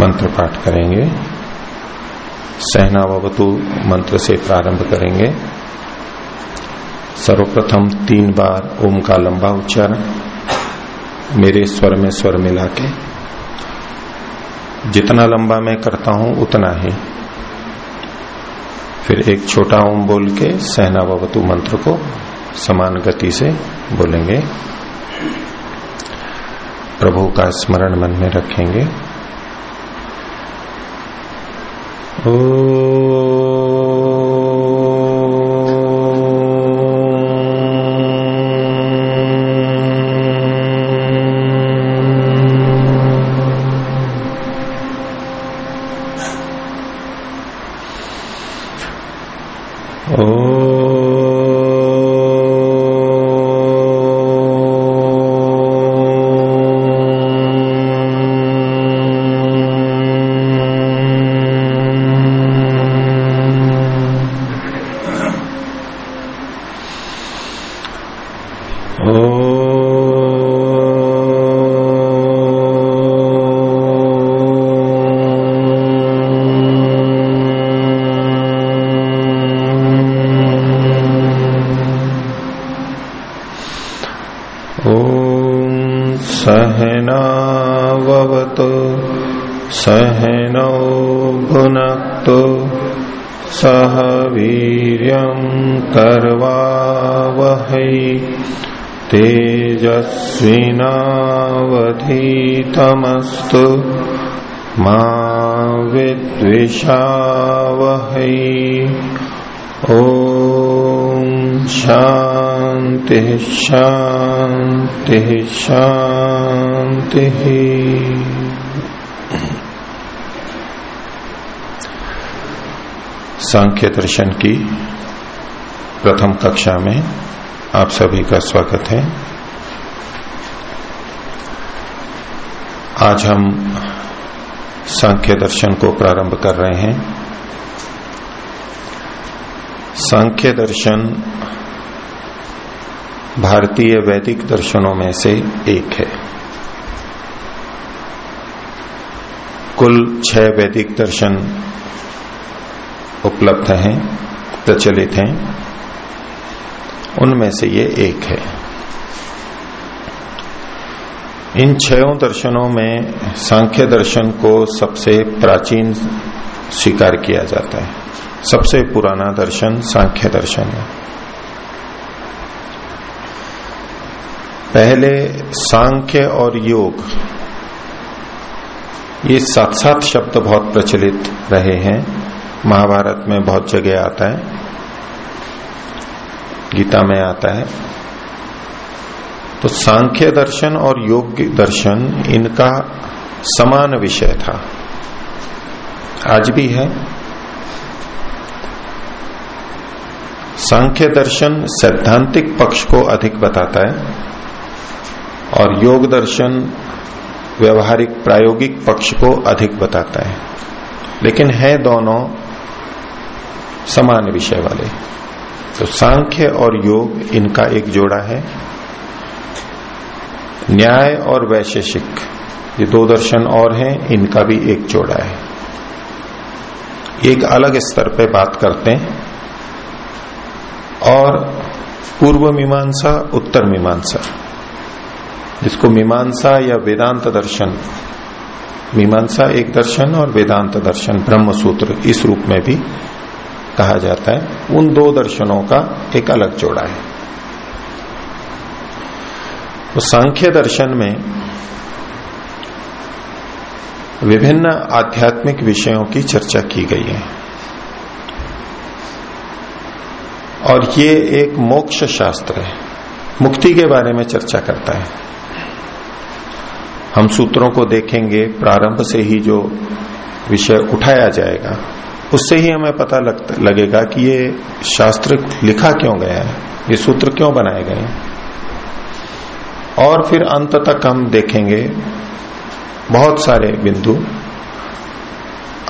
मंत्र पाठ करेंगे। सहनावतु मंत्र से प्रारंभ करेंगे। सर्वप्रथम तीन बार ओम का लंबा उच्चारण मेरे स्वर में स्वर मिला के। जितना लंबा मैं करता हूँ, उतना ही। फिर एक छोटा ओम बोल के सहनावतु मंत्र को समान गति से बोलेंगे। प्रभु का स्मरण मन में रखेंगे। ओ तेजस्विनावधीतमस्तु मा ओ शांति शांति शांति सांख्य दर्शन की प्रथम कक्षा में आप सभी का स्वागत है। आज हम सांख्य दर्शन को प्रारंभ कर रहे हैं। सांख्य दर्शन भारतीय वैदिक दर्शनों में से एक है। कुल छह वैदिक दर्शन उपलब्ध हैं, प्रचलित हैं। उनमें से ये एक है। इन छयों दर्शनों में सांख्य दर्शन को सबसे प्राचीन स्वीकार किया जाता है। सबसे पुराना दर्शन सांख्य दर्शन है। पहले सांख्य और योग, ये साथ साथ शब्द बहुत प्रचलित रहे हैं। महाभारत में बहुत जगह आता है, गीता में आता है। तो सांख्य दर्शन और योग दर्शन इनका समान विषय था। आज भी है। सांख्य दर्शन सैद्धांतिक पक्ष को अधिक बताता है और योग दर्शन व्यवहारिक प्रायोगिक पक्ष को अधिक बताता है। लेकिन है दोनों समान विषय वाले। तो सांख्य और योग इनका एक जोड़ा है। न्याय और वैशेषिक। ये दो दर्शन और हैं, इनका भी एक जोड़ा है। एक अलग स्तर पे बात करते हैं। और पूर्व मीमांसा, उत्तर मीमांसा। जिसको मीमांसा या वेदांत दर्शन, मीमांसा एक दर्शन और वेदांत दर्शन ब्रह्म सूत्र इस रूप में भी कहा जाता है। उन दो दर्शनों का एक अलग जोड़ा है। तो सांख्य दर्शन में विभिन्न आध्यात्मिक विषयों की चर्चा की गई है। और ये एक मोक्ष शास्त्र है। मुक्ति के बारे में चर्चा करता है। हम सूत्रों को देखेंगे प्रारंभ से ही जो विषय उठाया जाएगा उससे ही हमें पता लग, लगेगा कि ये शास्त्र लिखा क्यों गया है ये सूत्र क्यों बनाए गए हैं। और फिर अंत तक हम देखेंगे, बहुत सारे बिंदु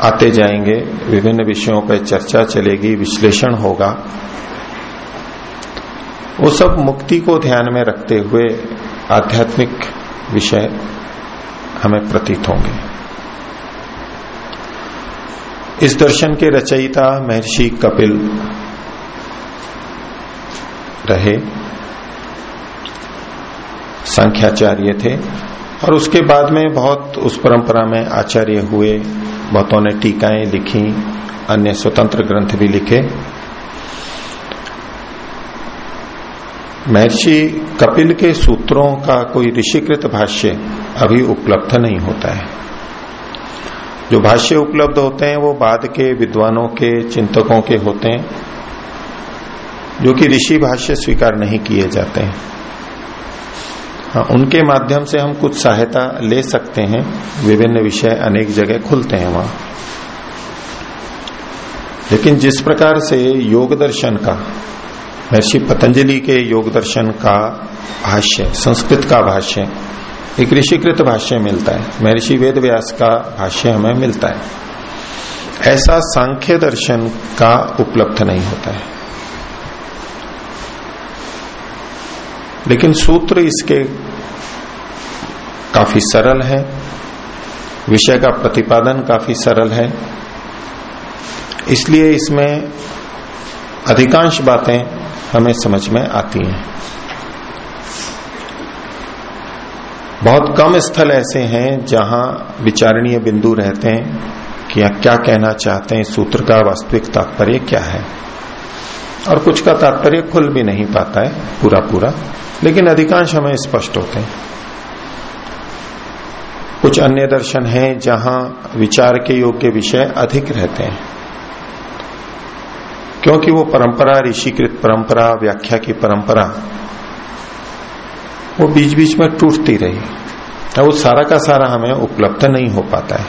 आते जाएँगे, विभिन्न विषयों पर चर्चा चलेगी, विश्लेषण होगा। वो सब मुक्ति को ध्यान में रखते हुए आध्यात्मिक विषय हमें प्रतीत होंगे। इस दर्शन के रचयिता महर्षि कपिल रहे। संख्याचार्य थे और उसके बाद में बहुत उस परंपरा में आचार्य हुए। बहुतों ने टीकाएँ लिखी, अन्य स्वतंत्र ग्रंथ भी लिखे। महर्षि कपिल के सूत्रों का कोई ऋषिकृत भाष्य अभी उपलब्ध नहीं होता है। जो भाष्य उपलब्ध होते हैं, वो बाद के विद्वानों के, चिंतकों के होते हैं, जो कि ऋषि भाष्य स्वीकार नहीं किए जाते हैं। उनके माध्यम से हम कुछ सहायता ले सकते हैं। विभिन्न विषय अनेक जगह खुलते हैं वहाँ। लेकिन जिस प्रकार से योग दर्शन का, महर्षि पतंजलि के योग दर्शन का भाष्य, संस्कृत का भाष्य, एक ऋषिकृत भाष्य मिलता है। महर्षि वेद व्यास का भाष्य हमें मिलता है। ऐसा सांख्य दर्शन का उपलब्ध नहीं होता है। लेकिन सूत्र इसके काफ़ी सरल है। विषय का प्रतिपादन काफ़ी सरल है। इसलिए इसमें अधिकांश बातें हमें समझ में आती हैं। बहुत कम स्थल ऐसे हैं जहाँ विचारणीय बिंदु रहते हैं कि क्या कहना चाहते हैं, सूत्र का वास्तविक तात्पर्य क्या है। और कुछ का तात्पर्य खुल भी नहीं पाता है पूरा पूरा लेकिन अधिकांश हमें स्पष्ट होते हैं। कुछ अन्य दर्शन हैं जहाँ विचार के योग्य विषय अधिक रहते हैं। क्योंकि वो परंपरा, ऋषिकृत परंपरा, व्याख्या की परंपरा, वो बीच बीच में टूटती रही। तो वो सारा का सारा हमें उपलब्ध नहीं हो पाता है।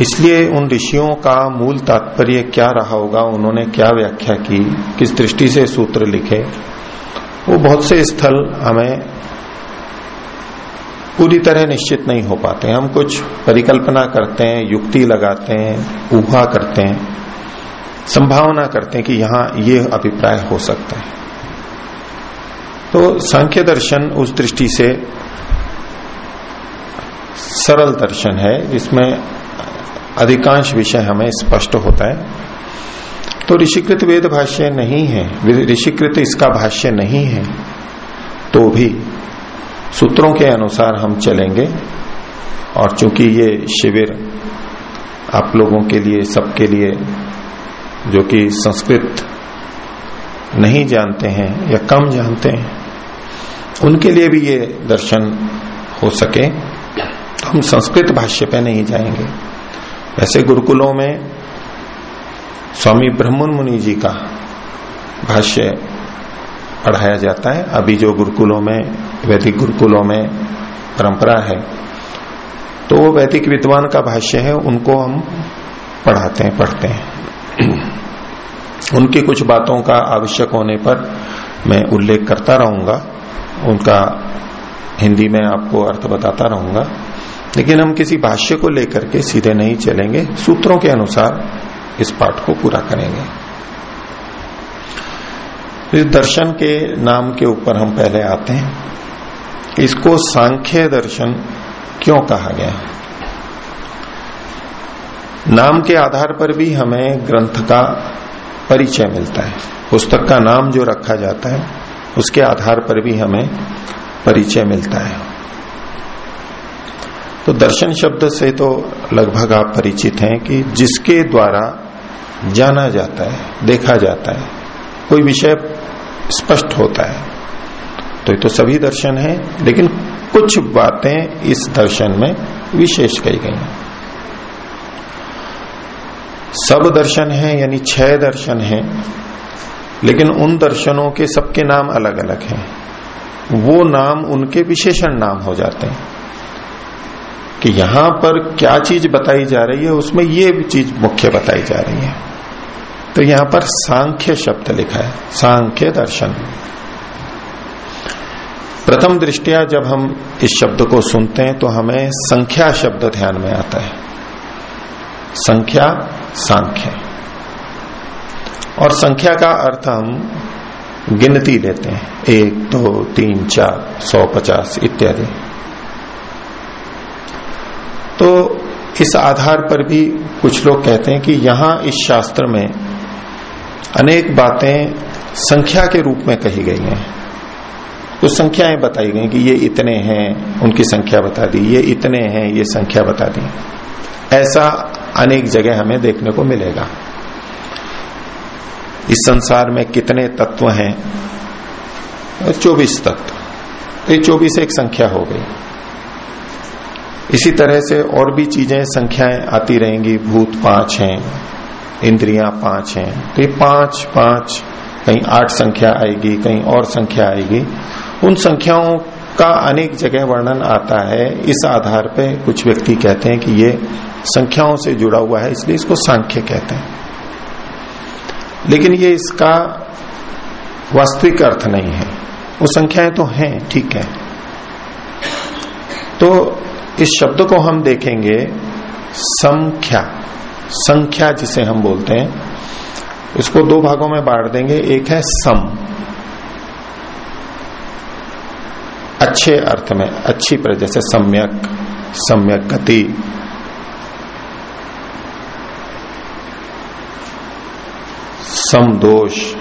इसलिए उन ऋषियों का मूल तात्पर्य क्या रहा होगा, उन्होंने क्या व्याख्या की, किस दृष्टि से सूत्र लिखे वो बहुत से स्थल हमें पूरी तरह निश्चित नहीं हो पाते हम कुछ परिकल्पना करते हैं, युक्ति लगाते हैं, ऊहा करते हैं, संभावना करते हैं कि यहाँ ये अभिप्राय हो सकता है। तो सांख्य दर्शन उस दृष्टि से सरल दर्शन है, जिसमें अधिकांश विषय हमें स्पष्ट होता है। तो ऋषिकृत वेद भाष्य नहीं है। ऋषिकृत इसका भाष्य नहीं है। तो भी सूत्रों के अनुसार हम चलेंगे। और चूँकि ये शिविर आप लोगों के लिए, सबके लिए, जो कि संस्कृत नहीं जानते हैं या कम जानते हैं, उनके लिए भी ये दर्शन हो सके। तो हम संस्कृत भाष्य पे नहीं जाएँगे। वैसे गुरुकुलों में स्वामी ब्रह्मन मुनि जी का भाष्य पढ़ाया जाता है। अभी जो गुरुकुलों में, वैदिक गुरुकुलों में परंपरा है तो वो वैदिक विद्वान का भाष्य है, उनको हम पढ़ाते हैं, पढ़ते हैं। उनकी कुछ बातों का आवश्यक होने पर मैं उल्लेख करता रहूँगा। उनका हिंदी में आपको अर्थ बताता रहूँगा। लेकिन हम किसी भाष्य को लेकर के सीधे नहीं चलेंगे। सूत्रों के अनुसार इस पाठ को पूरा करेंगे। इस दर्शन के नाम के ऊपर हम पहले आते हैं। इसको सांख्य दर्शन क्यों कहा गया नाम के आधार पर भी हमें ग्रंथ का परिचय मिलता है। पुस्तक का नाम जो रखा जाता है, उसके आधार पर भी हमें परिचय मिलता है। तो दर्शन शब्द से तो लगभग आप परिचित हैं कि जिसके द्वारा जाना जाता है, देखा जाता है, कोई विषय स्पष्ट होता है। तो ये तो सभी दर्शन है, लेकिन कुछ बातें इस दर्शन में विशेष कही गई हैं। सब दर्शन है, यानी छह दर्शन है, लेकिन उन दर्शनों के सबके नाम अलग अलग हैं। वो नाम, उनके विशेषण नाम हो जाते हैं। कि यहाँ पर क्या चीज़ बताई जा रही है, उसमें ये चीज़ मुख्य बताई जा रही है। तो यहाँ पर सांख्य शब्द लिखा है, सांख्य दर्शन। प्रथम दृष्टिया जब हम इस शब्द को सुनते हैं तो हमें संख्या शब्द ध्यान में आता है। संख्या, सांख्य। और संख्या का अर्थ हम गिनती लेते हैं। एक, दो, तीन, चार, सौ पचास इत्यादि। तो इस आधार पर भी कुछ लोग कहते हैं कि यहाँ इस शास्त्र में अनेक बातें संख्या के रूप में कही गई हैं। कुछ संख्याएँ बताई गई कि ये इतने हैं, उनकी संख्या बता दी, ये इतने हैं, ये संख्या बता दी। ऐसा अनेक जगह हमें देखने को मिलेगा। इस संसार में कितने तत्व हैं? चौबीस तत्व। ये चौबीस एक संख्या हो गई। इसी तरह से और भी चीज़ें, संख्याएँ आती रहेंगी, भूत पाँच हैं। इंद्रियाँ पाँच हैं। तो ये पाँच पाँच, कहीं आठ संख्या आएगी, कहीं और संख्या आएगी। उन संख्याओं का अनेक जगह वर्णन आता है। इस आधार पे कुछ व्यक्ति कहते हैं कि ये संख्याओं से जुड़ा हुआ है, इसलिए इसको सांख्य कहते हैं। लेकिन ये इसका वास्तविक अर्थ नहीं है। वो संख्याएँ तो हैं, ठीक है। तो इस शब्द को हम देखेंगे, संख्या। संख्या जिसे हम बोलते हैं, इसको दो भागों में बांट देंगे। एक है सम, अच्छे अर्थ में, अच्छी पर जैसे सम्यक सम्यक गति। सम दोष,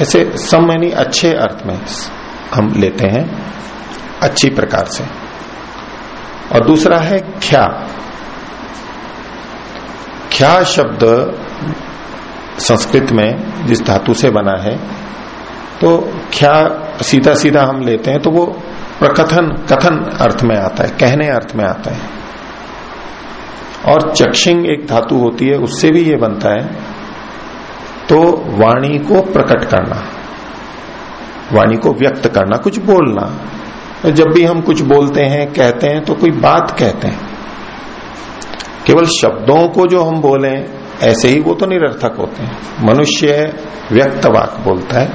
ऐसे सम यानी अच्छे अर्थ में हम लेते हैं, अच्छी प्रकार से। और दूसरा है ख्या। ख्या शब्द संस्कृत में जिस धातु से बना है तो ख्या सीधा सीधा हम लेते हैं तो वो प्रकथन, कथन अर्थ में आता है, कहने अर्थ में आता है। और चक्षिंग एक धातु होती है, उससे भी ये बनता है तो वाणी को प्रकट करना, वाणी को व्यक्त करना, कुछ बोलना। जब भी हम कुछ बोलते हैं, कहते हैं तो कोई बात कहते हैं। केवल शब्दों को जो हम बोले, ऐसे ही वो तो निरर्थक होते हैं। मनुष्य व्यक्त वाक बोलता है,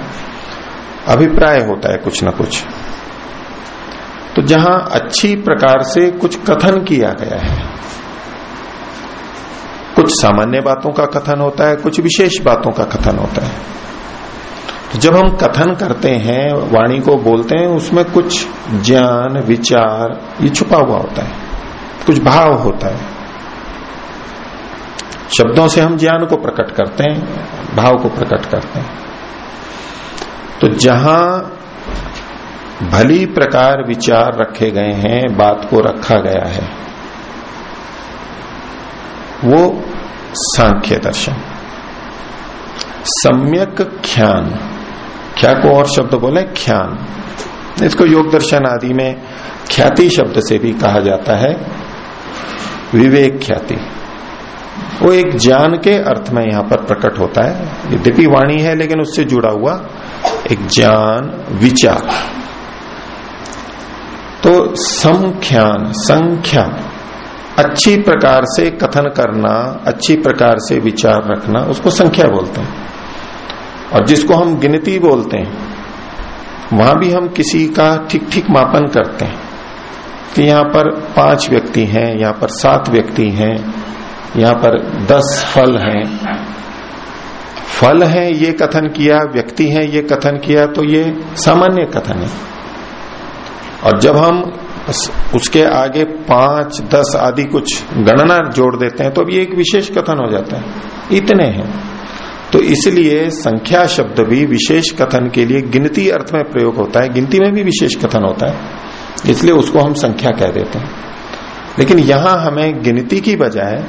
अभिप्राय होता है कुछ ना कुछ। तो जहाँ अच्छी प्रकार से कुछ कथन किया गया है, कुछ सामान्य बातों का कथन होता है, कुछ विशेष बातों का कथन होता है। तो जब हम कथन करते हैं, वाणी को बोलते हैं, उसमें कुछ ज्ञान, विचार, ये छुपा हुआ होता है, कुछ भाव होता है। शब्दों से हम ज्ञान को प्रकट करते हैं, भाव को प्रकट करते हैं। तो जहाँ भली प्रकार विचार रखे गए हैं, बात को रखा गया है, वो सांख्य दर्शन। सम्यक ख्यान, क्या को और शब्द बोले? ख्यान। इसको योग दर्शन आदि में ख्याति शब्द से भी कहा जाता है, विवेक ख्याति। वो एक ज्ञान के अर्थ में यहाँ पर प्रकट होता है। यद्यपि वाणी है, लेकिन उससे जुड़ा हुआ एक ज्ञान विचार। तो संख्यान, संख्या। अच्छी प्रकार से कथन करना, अच्छी प्रकार से विचार रखना, उसको संख्या बोलते हैं। और जिसको हम गिनती बोलते हैं, वहाँ भी हम किसी का ठीक ठीक मापन करते हैं। कि यहाँ पर पाँच व्यक्ति हैं, यहाँ पर सात व्यक्ति हैं यहाँ पर दस फल हैं। फल है, ये कथन किया, व्यक्ति है, ये कथन किया तो ये सामान्य कथन है। और जब हम उसके आगे पाँच, दस आदि कुछ गणना जोड़ देते हैं तो अभी एक विशेष कथन हो जाता है। इतने हैं। तो इसलिए संख्या शब्द भी विशेष कथन के लिए गिनती अर्थ में प्रयोग होता है, गिनती में भी विशेष कथन होता है। इसलिए उसको हम संख्या कह देते हैं। लेकिन यहाँ हमें गिनती की बजाय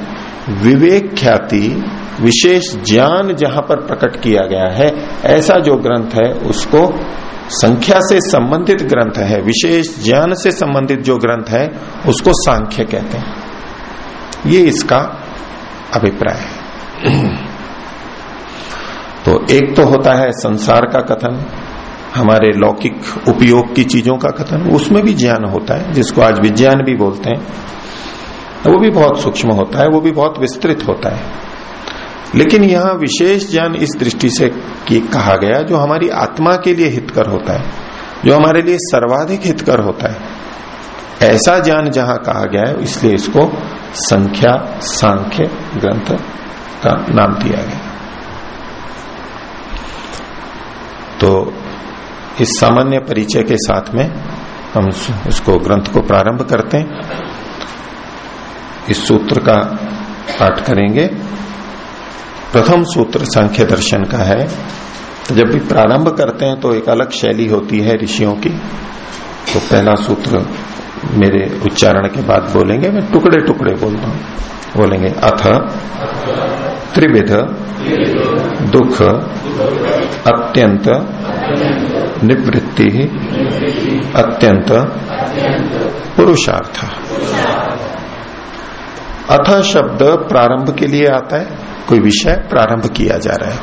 विवेक ख्याति, विशेष ज्ञान जहाँ पर प्रकट किया गया है, ऐसा जो ग्रंथ है, उसको संख्या से संबंधित ग्रंथ है, विशेष ज्ञान से संबंधित जो ग्रंथ है, उसको सांख्य कहते हैं। ये इसका अभिप्राय है। तो एक तो होता है संसार का कथन, हमारे लौकिक उपयोग की चीज़ों का कथन, उसमें भी ज्ञान होता है, जिसको आज विज्ञान भी बोलते हैं। वो भी बहुत सूक्ष्म होता है, वो भी बहुत विस्तृत होता है। लेकिन यहाँ विशेष ज्ञान इस दृष्टि से कहा गया, जो हमारी आत्मा के लिए हितकर होता है, जो हमारे लिए सर्वाधिक हितकर होता है। ऐसा ज्ञान जहाँ कहा गया है, इसलिए इसको संख्या, सांख्य ग्रंथ का नाम दिया गया। तो इस सामान्य परिचय के साथ में हम उसको ग्रंथ को प्रारंभ करते हैं। इस सूत्र का पाठ करेंगे। प्रथम सूत्र सांख्य दर्शन का है। जब भी प्रारंभ करते हैं तो एक अलग शैली होती है ऋषियों की। तो पहला सूत्र मेरे उच्चारण के बाद बोलेंगे, मैं टुकड़े टुकड़े बोलता हूँ। बोलेंगे, अथ, त्रिविध, दुख, अत्यंत, निवृत्ति, अत्यंत, पुरुषार्थ। अथ शब्द प्रारंभ के लिए आता है, कोई विषय प्रारंभ किया जा रहा है।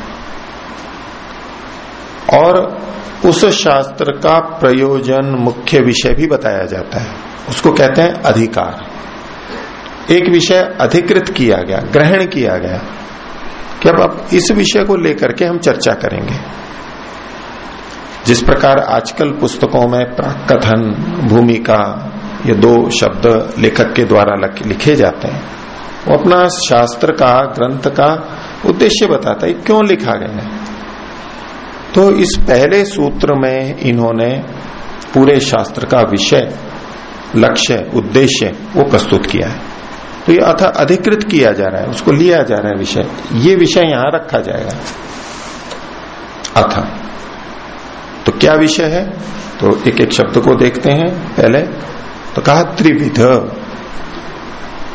और उस शास्त्र का प्रयोजन मुख्य विषय भी बताया जाता है। उसको कहते हैं अधिकार। एक विषय अधिकृत किया गया, ग्रहण किया गया। कि अब अब इस विषय को लेकर के हम चर्चा करेंगे। जिस प्रकार आजकल पुस्तकों में प्राक कथन भूमिका ये दो शब्द लेखक के द्वारा लिखे जाते हैं। वो अपना शास्त्र का, ग्रंथ का उद्देश्य बताता है, क्यों लिखा गया है। तो इस पहले सूत्र में इन्होंने पूरे शास्त्र का विषय, लक्ष्य, उद्देश्य वो प्रस्तुत किया है। तो ये अथा अधिकृत किया जा रहा है, उसको लिया जा रहा है विषय। ये विषय यहाँ रखा जाएगा। अथा। तो क्या विषय है? तो एक एक शब्द को देखते हैं पहले। तो कहा त्रिविध।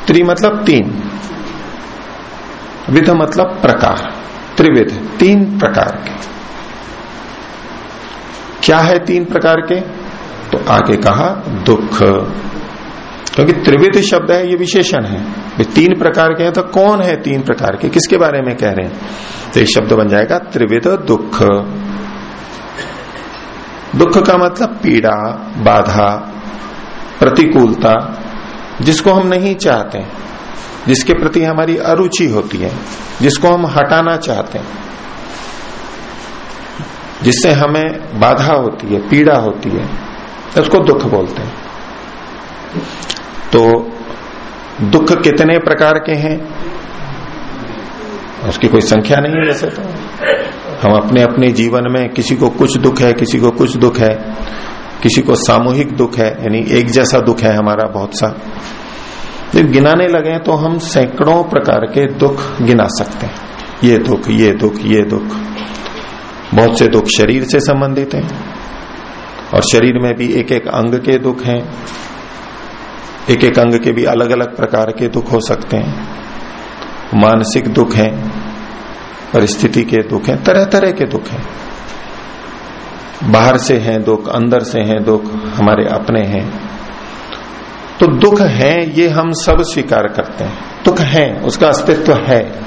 त्रि मतलब तीन। विध मतलब प्रकार। त्रिविध, तीन प्रकार के। क्या है तीन प्रकार के? तो आगे कहा, दुख। क्योंकि त्रिविध शब्द है, ये विशेषण है। ये तीन प्रकार के हैं तो कौन है तीन प्रकार के? किसके बारे में कह रहे हैं? तो एक शब्द बन जाएगा, त्रिविध, दुख। दुख का मतलब पीड़ा, बाधा प्रतिकूलता जिसको हम नहीं चाहते, जिसके प्रति हमारी अरुचि होती है, जिसको हम हटाना चाहते हैं, जिससे हमें बाधा होती है, पीड़ा होती है, उसको दुख बोलते हैं। तो दुख कितने प्रकार के हैं? उसकी कोई संख्या नहीं है वैसे तो। हम अपने अपने जीवन में किसी को कुछ दुख है, किसी को कुछ दुख है। किसी को सामूहिक दुख है, यानी एक जैसा दुख है हमारा बहुत सा। जब गिनाने लगे तो हम सैकड़ों प्रकार के दुख गिना सकते हैं। ये दुख ये दुख ये दुख। बहुत से दुख शरीर से संबंधित हैं, और शरीर में भी एक एक अंग के दुख हैं। एक एक अंग के भी अलग अलग प्रकार के दुख हो सकते हैं। मानसिक दुख हैं, परिस्थिति के दुख हैं तरह तरह के दुख हैं। बाहर से हैं, दुख अंदर से हैं, दुख हमारे अपने हैं। तो दुख है, ये हम सब स्वीकार करते हैं। दुख है, उसका अस्तित्व है।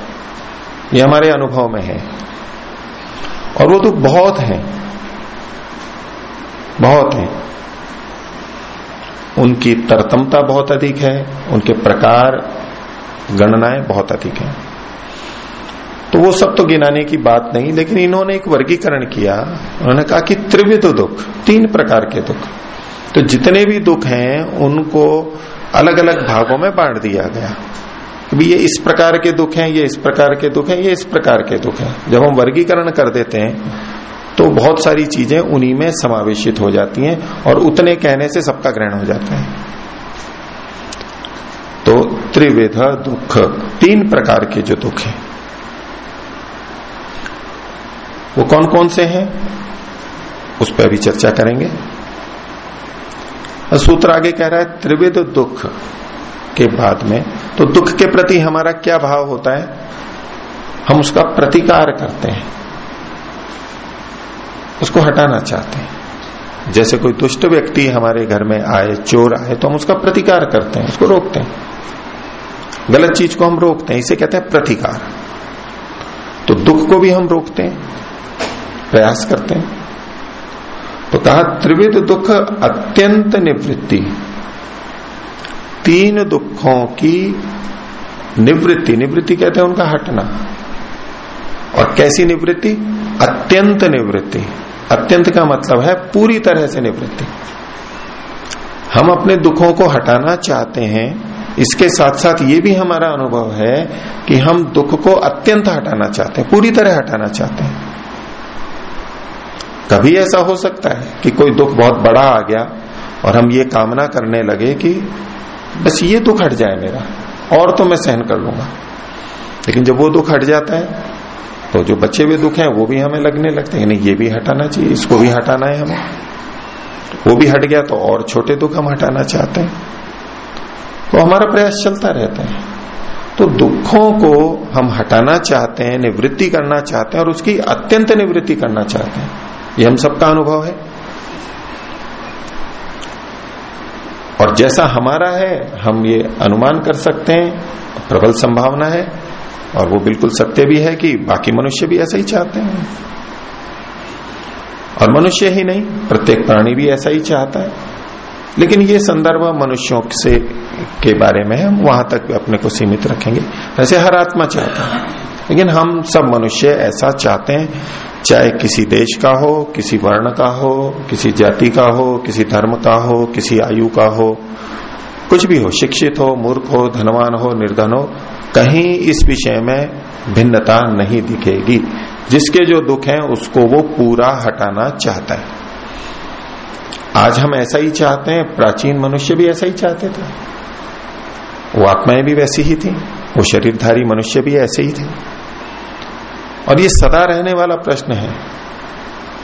ये हमारे अनुभव में है। और वो दुख बहुत है। बहुत है। उनकी तरतमता बहुत अधिक है, उनके प्रकार, गणनाएँ बहुत अधिक है। तो वो सब तो गिनाने की बात नहीं, लेकिन इन्होंने एक वर्गीकरण किया। उन्होंने कहा कि त्रिविध दुख, तीन प्रकार के दुख। तो जितने भी दुख हैं, उनको अलग अलग भागों में बांट दिया गया ये इस प्रकार के दुख हैं, ये इस प्रकार के दुख हैं, ये इस प्रकार के दुख हैं। जब हम वर्गीकरण कर देते हैं तो बहुत सारी चीज़ें उन्हीं में समावेशित हो जाती हैं और उतने कहने से सबका ग्रहण हो जाता है। तो त्रिविध दुख, तीन प्रकार के जो दुख हैं। वो कौन कौन से हैं? उस पर भी चर्चा करेंगे। सूत्र आगे कह रहा है, त्रिविध दुख के बाद में तो दुख के प्रति हमारा क्या भाव होता है? हम उसका प्रतिकार करते हैं। उसको हटाना चाहते हैं। जैसे कोई दुष्ट व्यक्ति हमारे घर में आए, चोर आए तो हम उसका प्रतिकार करते हैं, उसको रोकते हैं। गलत चीज़ को हम रोकते हैं, इसे कहते हैं प्रतिकार। तो दुख को भी हम रोकते हैं प्रयास करते हैं। तो कहा, त्रिविध दुख अत्यंत निवृत्ति। तीन दुखों की निवृत्ति। निवृत्ति कहते हैं उनका हटना। और कैसी निवृत्ति? अत्यंत निवृत्ति। अत्यंत का मतलब है पूरी तरह से निवृत्ति। हम अपने दुखों को हटाना चाहते हैं। इसके साथ साथ ये भी हमारा अनुभव है कि हम दुख को अत्यंत हटाना चाहते हैं, पूरी तरह हटाना चाहते हैं। कभी ऐसा हो सकता है कि कोई दुख बहुत बड़ा आ गया और हम ये कामना करने लगे कि बस ये दुख हट जाए मेरा, और तो मैं सहन कर लूँगा। लेकिन जब वो दुख हट जाता है तो जो बच्चे हुए दुख हैं, वो भी हमें लगने लगते हैं। नहीं ये भी हटाना चाहिए, इसको भी हटाना है हमें। वो भी हट गया तो और छोटे दुख हम हटाना चाहते हैं। तो हमारा प्रयास चलता रहता है। तो दुखों को हम हटाना चाहते हैं, निवृत्ति करना चाहते हैं, और उसकी अत्यंत निवृत्ति करना चाहते हैं। ये हम सबका अनुभव है। और जैसा हमारा है, हम ये अनुमान कर सकते हैं, प्रबल संभावना है, और वो बिल्कुल सत्य भी है कि बाकी मनुष्य भी ऐसा ही चाहते हैं। और मनुष्य ही नहीं, प्रत्येक प्राणी भी ऐसा ही चाहता है। लेकिन ये संदर्भ मनुष्यों से के बारे में हम वहाँ तक भी अपने को सीमित रखेंगे। वैसे हर आत्मा चाहता है, लेकिन हम सब मनुष्य ऐसा चाहते हैं चाहे किसी देश का हो, किसी वर्ण का हो, किसी जाति का हो, किसी धर्म का हो, किसी आयु का हो, कुछ भी हो, शिक्षित हो, मूर्ख हो, धनवान हो, निर्धन हो, कहीं इस विषय में भिन्नता नहीं दिखेगी। जिसके जो दुख है, उसको वो पूरा हटाना चाहता है। आज हम ऐसा ही चाहते हैं, प्राचीन मनुष्य भी ऐसा ही चाहते थे। वो आत्माएँ भी वैसी ही थी, वो शरीरधारी मनुष्य भी ऐसे ही थे। और ये सदा रहने वाला प्रश्न है।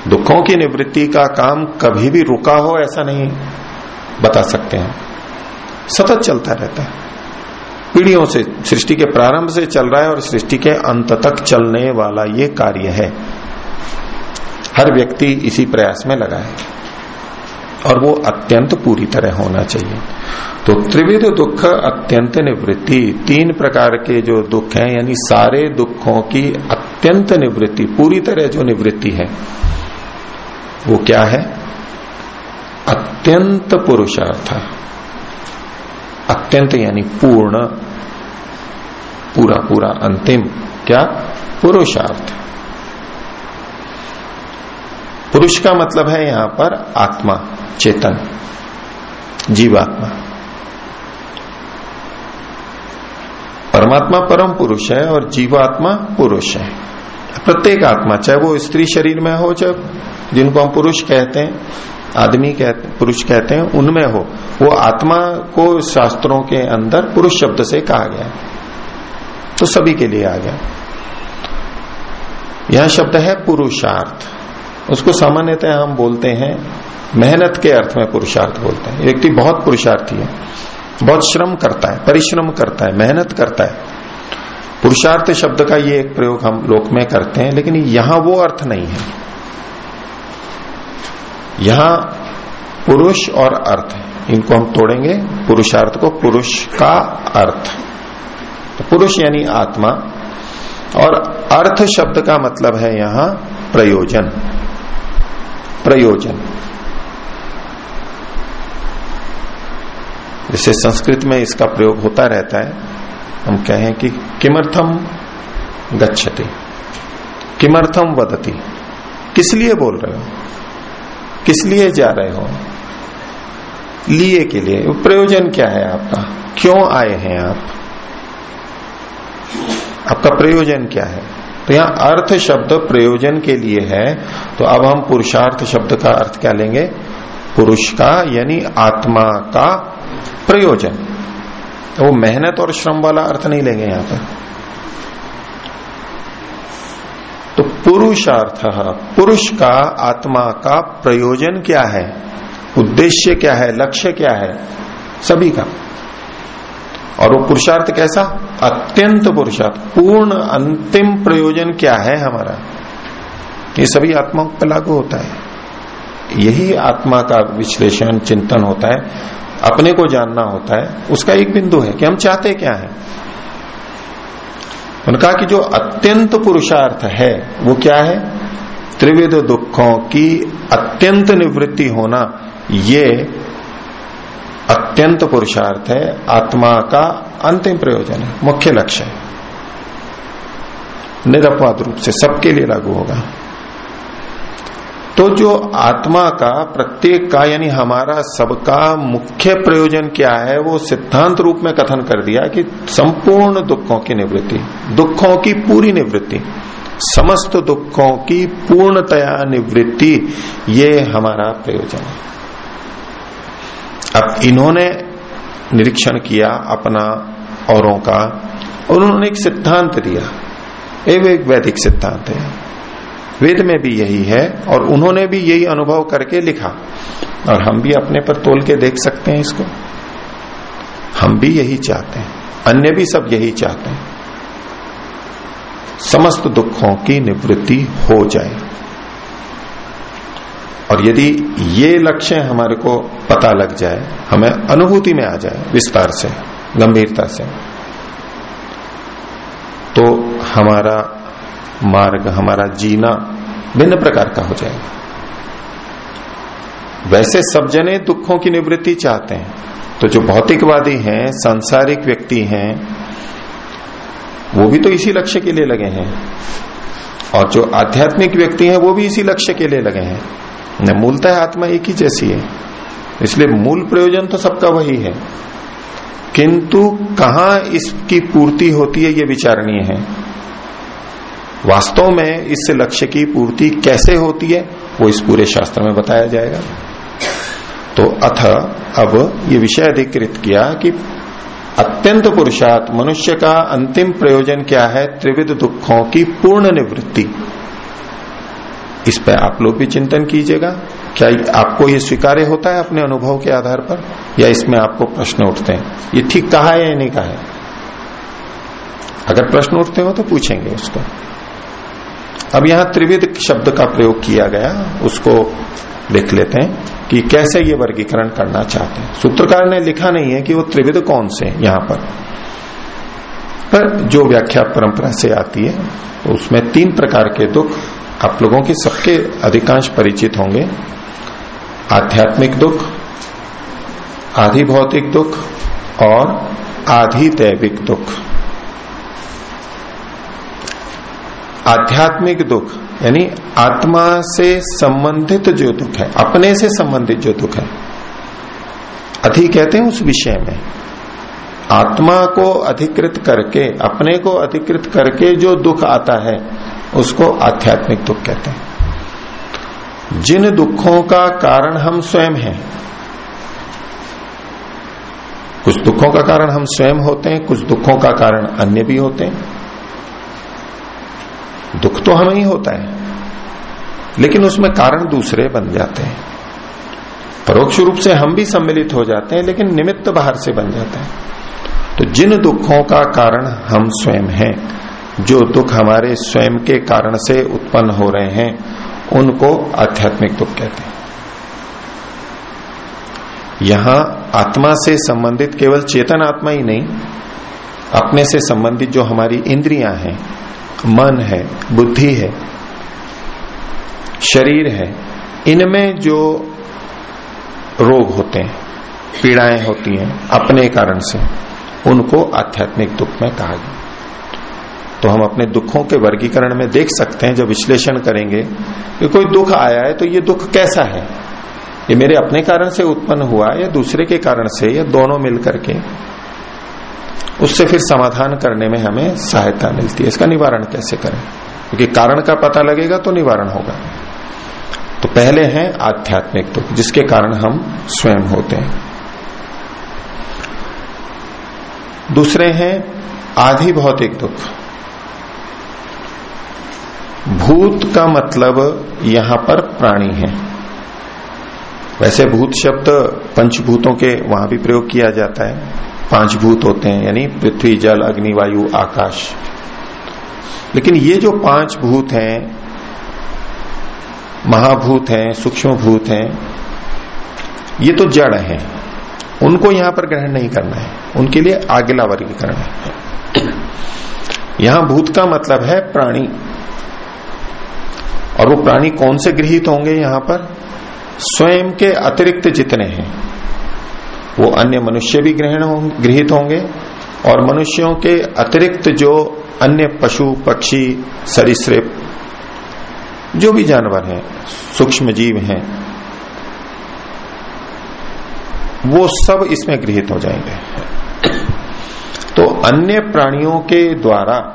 दुखों की निवृत्ति का काम कभी भी रुका हो ऐसा नहीं बता सकते हैं। सतत चलता रहता है। पीढ़ियों से, सृष्टि के प्रारंभ से चल रहा है और सृष्टि के अंत तक चलने वाला ये कार्य है। हर व्यक्ति इसी प्रयास में लगा है। और वो अत्यंत पूरी तरह होना चाहिए। तो त्रिविध दुख अत्यंत निवृत्ति, तीन प्रकार के जो दुख हैं, यानी सारे दुखों की अत्यंत निवृत्ति, पूरी तरह जो निवृत्ति है, वो क्या है? अत्यंत पुरुषार्थ। अत्यंत यानी पूर्ण पूरा पूरा अंतिम, क्या? पुरुषार्थ। पुरुष का मतलब है यहाँ पर आत्मा, चेतन, जीवात्मा। परमात्मा परम पुरुष है और जीवात्मा पुरुष है। प्रत्येक आत्मा, चाहे वो स्त्री शरीर में हो, चाहे जिनको हम पुरुष कहते हैं, आदमी कहते पुरुष कहते हैं, उनमें हो। वो आत्मा को शास्त्रों के अंदर पुरुष शब्द से कहा गया तो सभी के लिए आ गया। यह शब्द है पुरुषार्थ। उसको सामान्यतः हम बोलते हैं, मेहनत के अर्थ में पुरुषार्थ बोलते हैं। व्यक्ति बहुत पुरुषार्थी है, बहुत श्रम करता है, परिश्रम करता है, मेहनत करता है। पुरुषार्थ शब्द का ये एक प्रयोग हम लोक में करते हैं, लेकिन यहाँ वो अर्थ नहीं है। यहाँ पुरुष और अर्थ इनको हम तोड़ेंगे, पुरुषार्थ को पुरुष का अर्थ। तो पुरुष यानी आत्मा, और अर्थ शब्द का मतलब है यहाँ प्रयोजन। प्रयोजन। जैसे संस्कृत में इसका प्रयोग होता रहता है, हम कहें कि किमर्थम गच्छति, किमर्थम वदती। किस लिए बोल रहे हो? किस लिए जा रहे हो? लिए के लिए। प्रयोजन क्या है आपका? क्यों आए हैं आप? आपका प्रयोजन क्या है? तो यहाँ अर्थ शब्द प्रयोजन के लिए है तो अब हम पुरुषार्थ शब्द का अर्थ क्या लेंगे? पुरुष का, यानी आत्मा का प्रयोजन। तो वो मेहनत और श्रम वाला अर्थ नहीं लेंगे यहाँ पर। तो पुरुषार्थ, पुरुष का, आत्मा का प्रयोजन क्या है? उद्देश्य क्या है? लक्ष्य क्या है? सभी का। और वो पुरुषार्थ कैसा? अत्यंत पुरुषार्थ। पूर्ण अंतिम प्रयोजन क्या है हमारा? ये सभी आत्माओं पर लागू होता है। यही आत्मा का विश्लेषण, चिंतन होता है। अपने को जानना होता है। उसका एक बिंदु है कि हम चाहते क्या है। उन्होंने कहा कि जो अत्यंत पुरुषार्थ है, वो क्या है? त्रिविध दुखों की अत्यंत निवृत्ति होना, ये अत्यंत पुरुषार्थ है, आत्मा का अंतिम प्रयोजन है, मुख्य लक्ष्य है। निरपवाद रूप से सबके लिए लागू होगा। तो जो आत्मा का प्रत्येक का, यानी हमारा सबका मुख्य प्रयोजन क्या है, वो सिद्धांत रूप में कथन कर दिया कि संपूर्ण दुखों की निवृत्ति, दुखों की पूरी निवृत्ति, समस्त दुखों की पूर्णतया निवृत्ति, ये हमारा प्रयोजन है। अब इन्होंने निरीक्षण किया अपना औरों का, और उन्होंने एक सिद्धांत दिया। एक वैदिक सिद्धांत है। वेद में भी यही है, और उन्होंने भी यही अनुभव करके लिखा। और हम भी अपने पर तोल के देख सकते हैं इसको। हम भी यही चाहते हैं। अन्य भी सब यही चाहते हैं। समस्त दुखों की निवृत्ति हो जाए। और यदि ये लक्ष्य हमारे को पता लग जाए, हमें अनुभूति में आ जाए विस्तार से, गंभीरता से तो हमारा मार्ग, हमारा जीना भिन्न प्रकार का हो जाएगा। वैसे सब जने दुखों की निवृत्ति चाहते हैं तो जो भौतिकवादी हैं, सांसारिक व्यक्ति हैं, वो भी तो इसी लक्ष्य के लिए लगे हैं। और जो आध्यात्मिक व्यक्ति हैं, वो भी इसी लक्ष्य के लिए लगे हैं। मूलतः आत्मा एक ही जैसी है। इसलिए मूल प्रयोजन तो सबका वही है। किंतु कहा इसकी पूर्ति होती है, ये विचारणीय है। वास्तव में इस लक्ष्य की पूर्ति कैसे होती है, वो इस पूरे शास्त्र में बताया जाएगा। तो अथ अब ये विषय अधिकृत किया कि अत्यंत पुरुषार्थ मनुष्य का अंतिम प्रयोजन क्या है, त्रिविध दुखों की पूर्ण निवृत्ति। इस पर आप लोग भी चिंतन कीजिएगा। क्या आपको ये स्वीकार्य होता है अपने अनुभव के आधार पर? या इसमें आपको प्रश्न उठते हैं? ये ठीक कहा है या नहीं कहा है? अगर प्रश्न उठते हो तो पूछेंगे उसको। अब यहाँ त्रिविध शब्द का प्रयोग किया गया, उसको देख लेते हैं कि कैसे ये वर्गीकरण करना चाहते हैं। सूत्रकार ने लिखा नहीं है कि वो त्रिविध कौन से यहाँ पर। पर जो व्याख्या परंपरा से आती है तो उसमें तीन प्रकार के दुख आप लोगों के सबके अधिकांश परिचित होंगे। आध्यात्मिक दुख, आधि भौतिक दुख और आधि दैविक दुख। आध्यात्मिक दुख, यानी आत्मा से संबंधित जो दुख है, अपने से संबंधित जो दुख है अधि कहते हैं उस विषय में। आत्मा को अधिकृत करके, अपने को अधिकृत करके जो दुख आता है उसको आध्यात्मिक दुख कहते हैं। जिन दुखों का कारण हम स्वयं हैं, कुछ दुखों का कारण हम स्वयं होते हैं, कुछ दुखों का कारण अन्य भी होते हैं। दुख तो हमें ही होता है, लेकिन उसमें कारण दूसरे बन जाते हैं। परोक्ष रूप से हम भी सम्मिलित हो जाते हैं, लेकिन निमित्त बाहर से बन जाते हैं। तो जिन दुखों का कारण हम स्वयं हैं जो दुख हमारे स्वयं के कारण से उत्पन्न हो रहे हैं, उनको आध्यात्मिक दुख कहते हैं। यहाँ आत्मा से संबंधित केवल चेतन आत्मा ही नहीं, अपने से संबंधित जो हमारी इंद्रियाँ हैं, मन है, बुद्धि है, शरीर है, इनमें जो रोग होते हैं, पीड़ाएँ होती हैं, अपने कारण से, उनको आध्यात्मिक दुख में कहा गया तो हम अपने दुखों के वर्गीकरण में देख सकते हैं, जब विश्लेषण करेंगे कि कोई दुख आया है तो ये दुख कैसा है? ये मेरे अपने कारण से उत्पन्न हुआ या दूसरे के कारण से, या दोनों मिलकर के? उससे फिर समाधान करने में हमें सहायता मिलती है। इसका निवारण कैसे करें? क्योंकि कारण का पता लगेगा तो निवारण होगा। तो पहले है आध्यात्मिक दुख, जिसके कारण हम स्वयं होते हैं। दूसरे हैं आधि भौतिक दुख। भूत का मतलब यहाँ पर प्राणी है। वैसे भूत शब्द पंचभूतों के वहाँ भी प्रयोग किया जाता है। पाँच भूत होते हैं, यानी पृथ्वी, जल, अग्नि, वायु, आकाश। लेकिन ये जो पाँच भूत हैं, महाभूत हैं सूक्ष्म भूत हैं, ये तो जड़ हैं। उनको यहाँ पर ग्रहण नहीं करना है। उनके लिए आगला वर्गीकरण है। यहाँ भूत का मतलब है प्राणी। और वो प्राणी कौन से गृहित होंगे यहाँ पर? स्वयं के अतिरिक्त जितने हैं, वो अन्य मनुष्य भी ग्रहण गृहित होंगे और मनुष्यों के अतिरिक्त जो अन्य पशु, पक्षी, सरीसृप, जो भी जानवर हैं, सूक्ष्म जीव हैं, वो सब इसमें गृहित हो जाएँगे। तो अन्य प्राणियों के द्वारा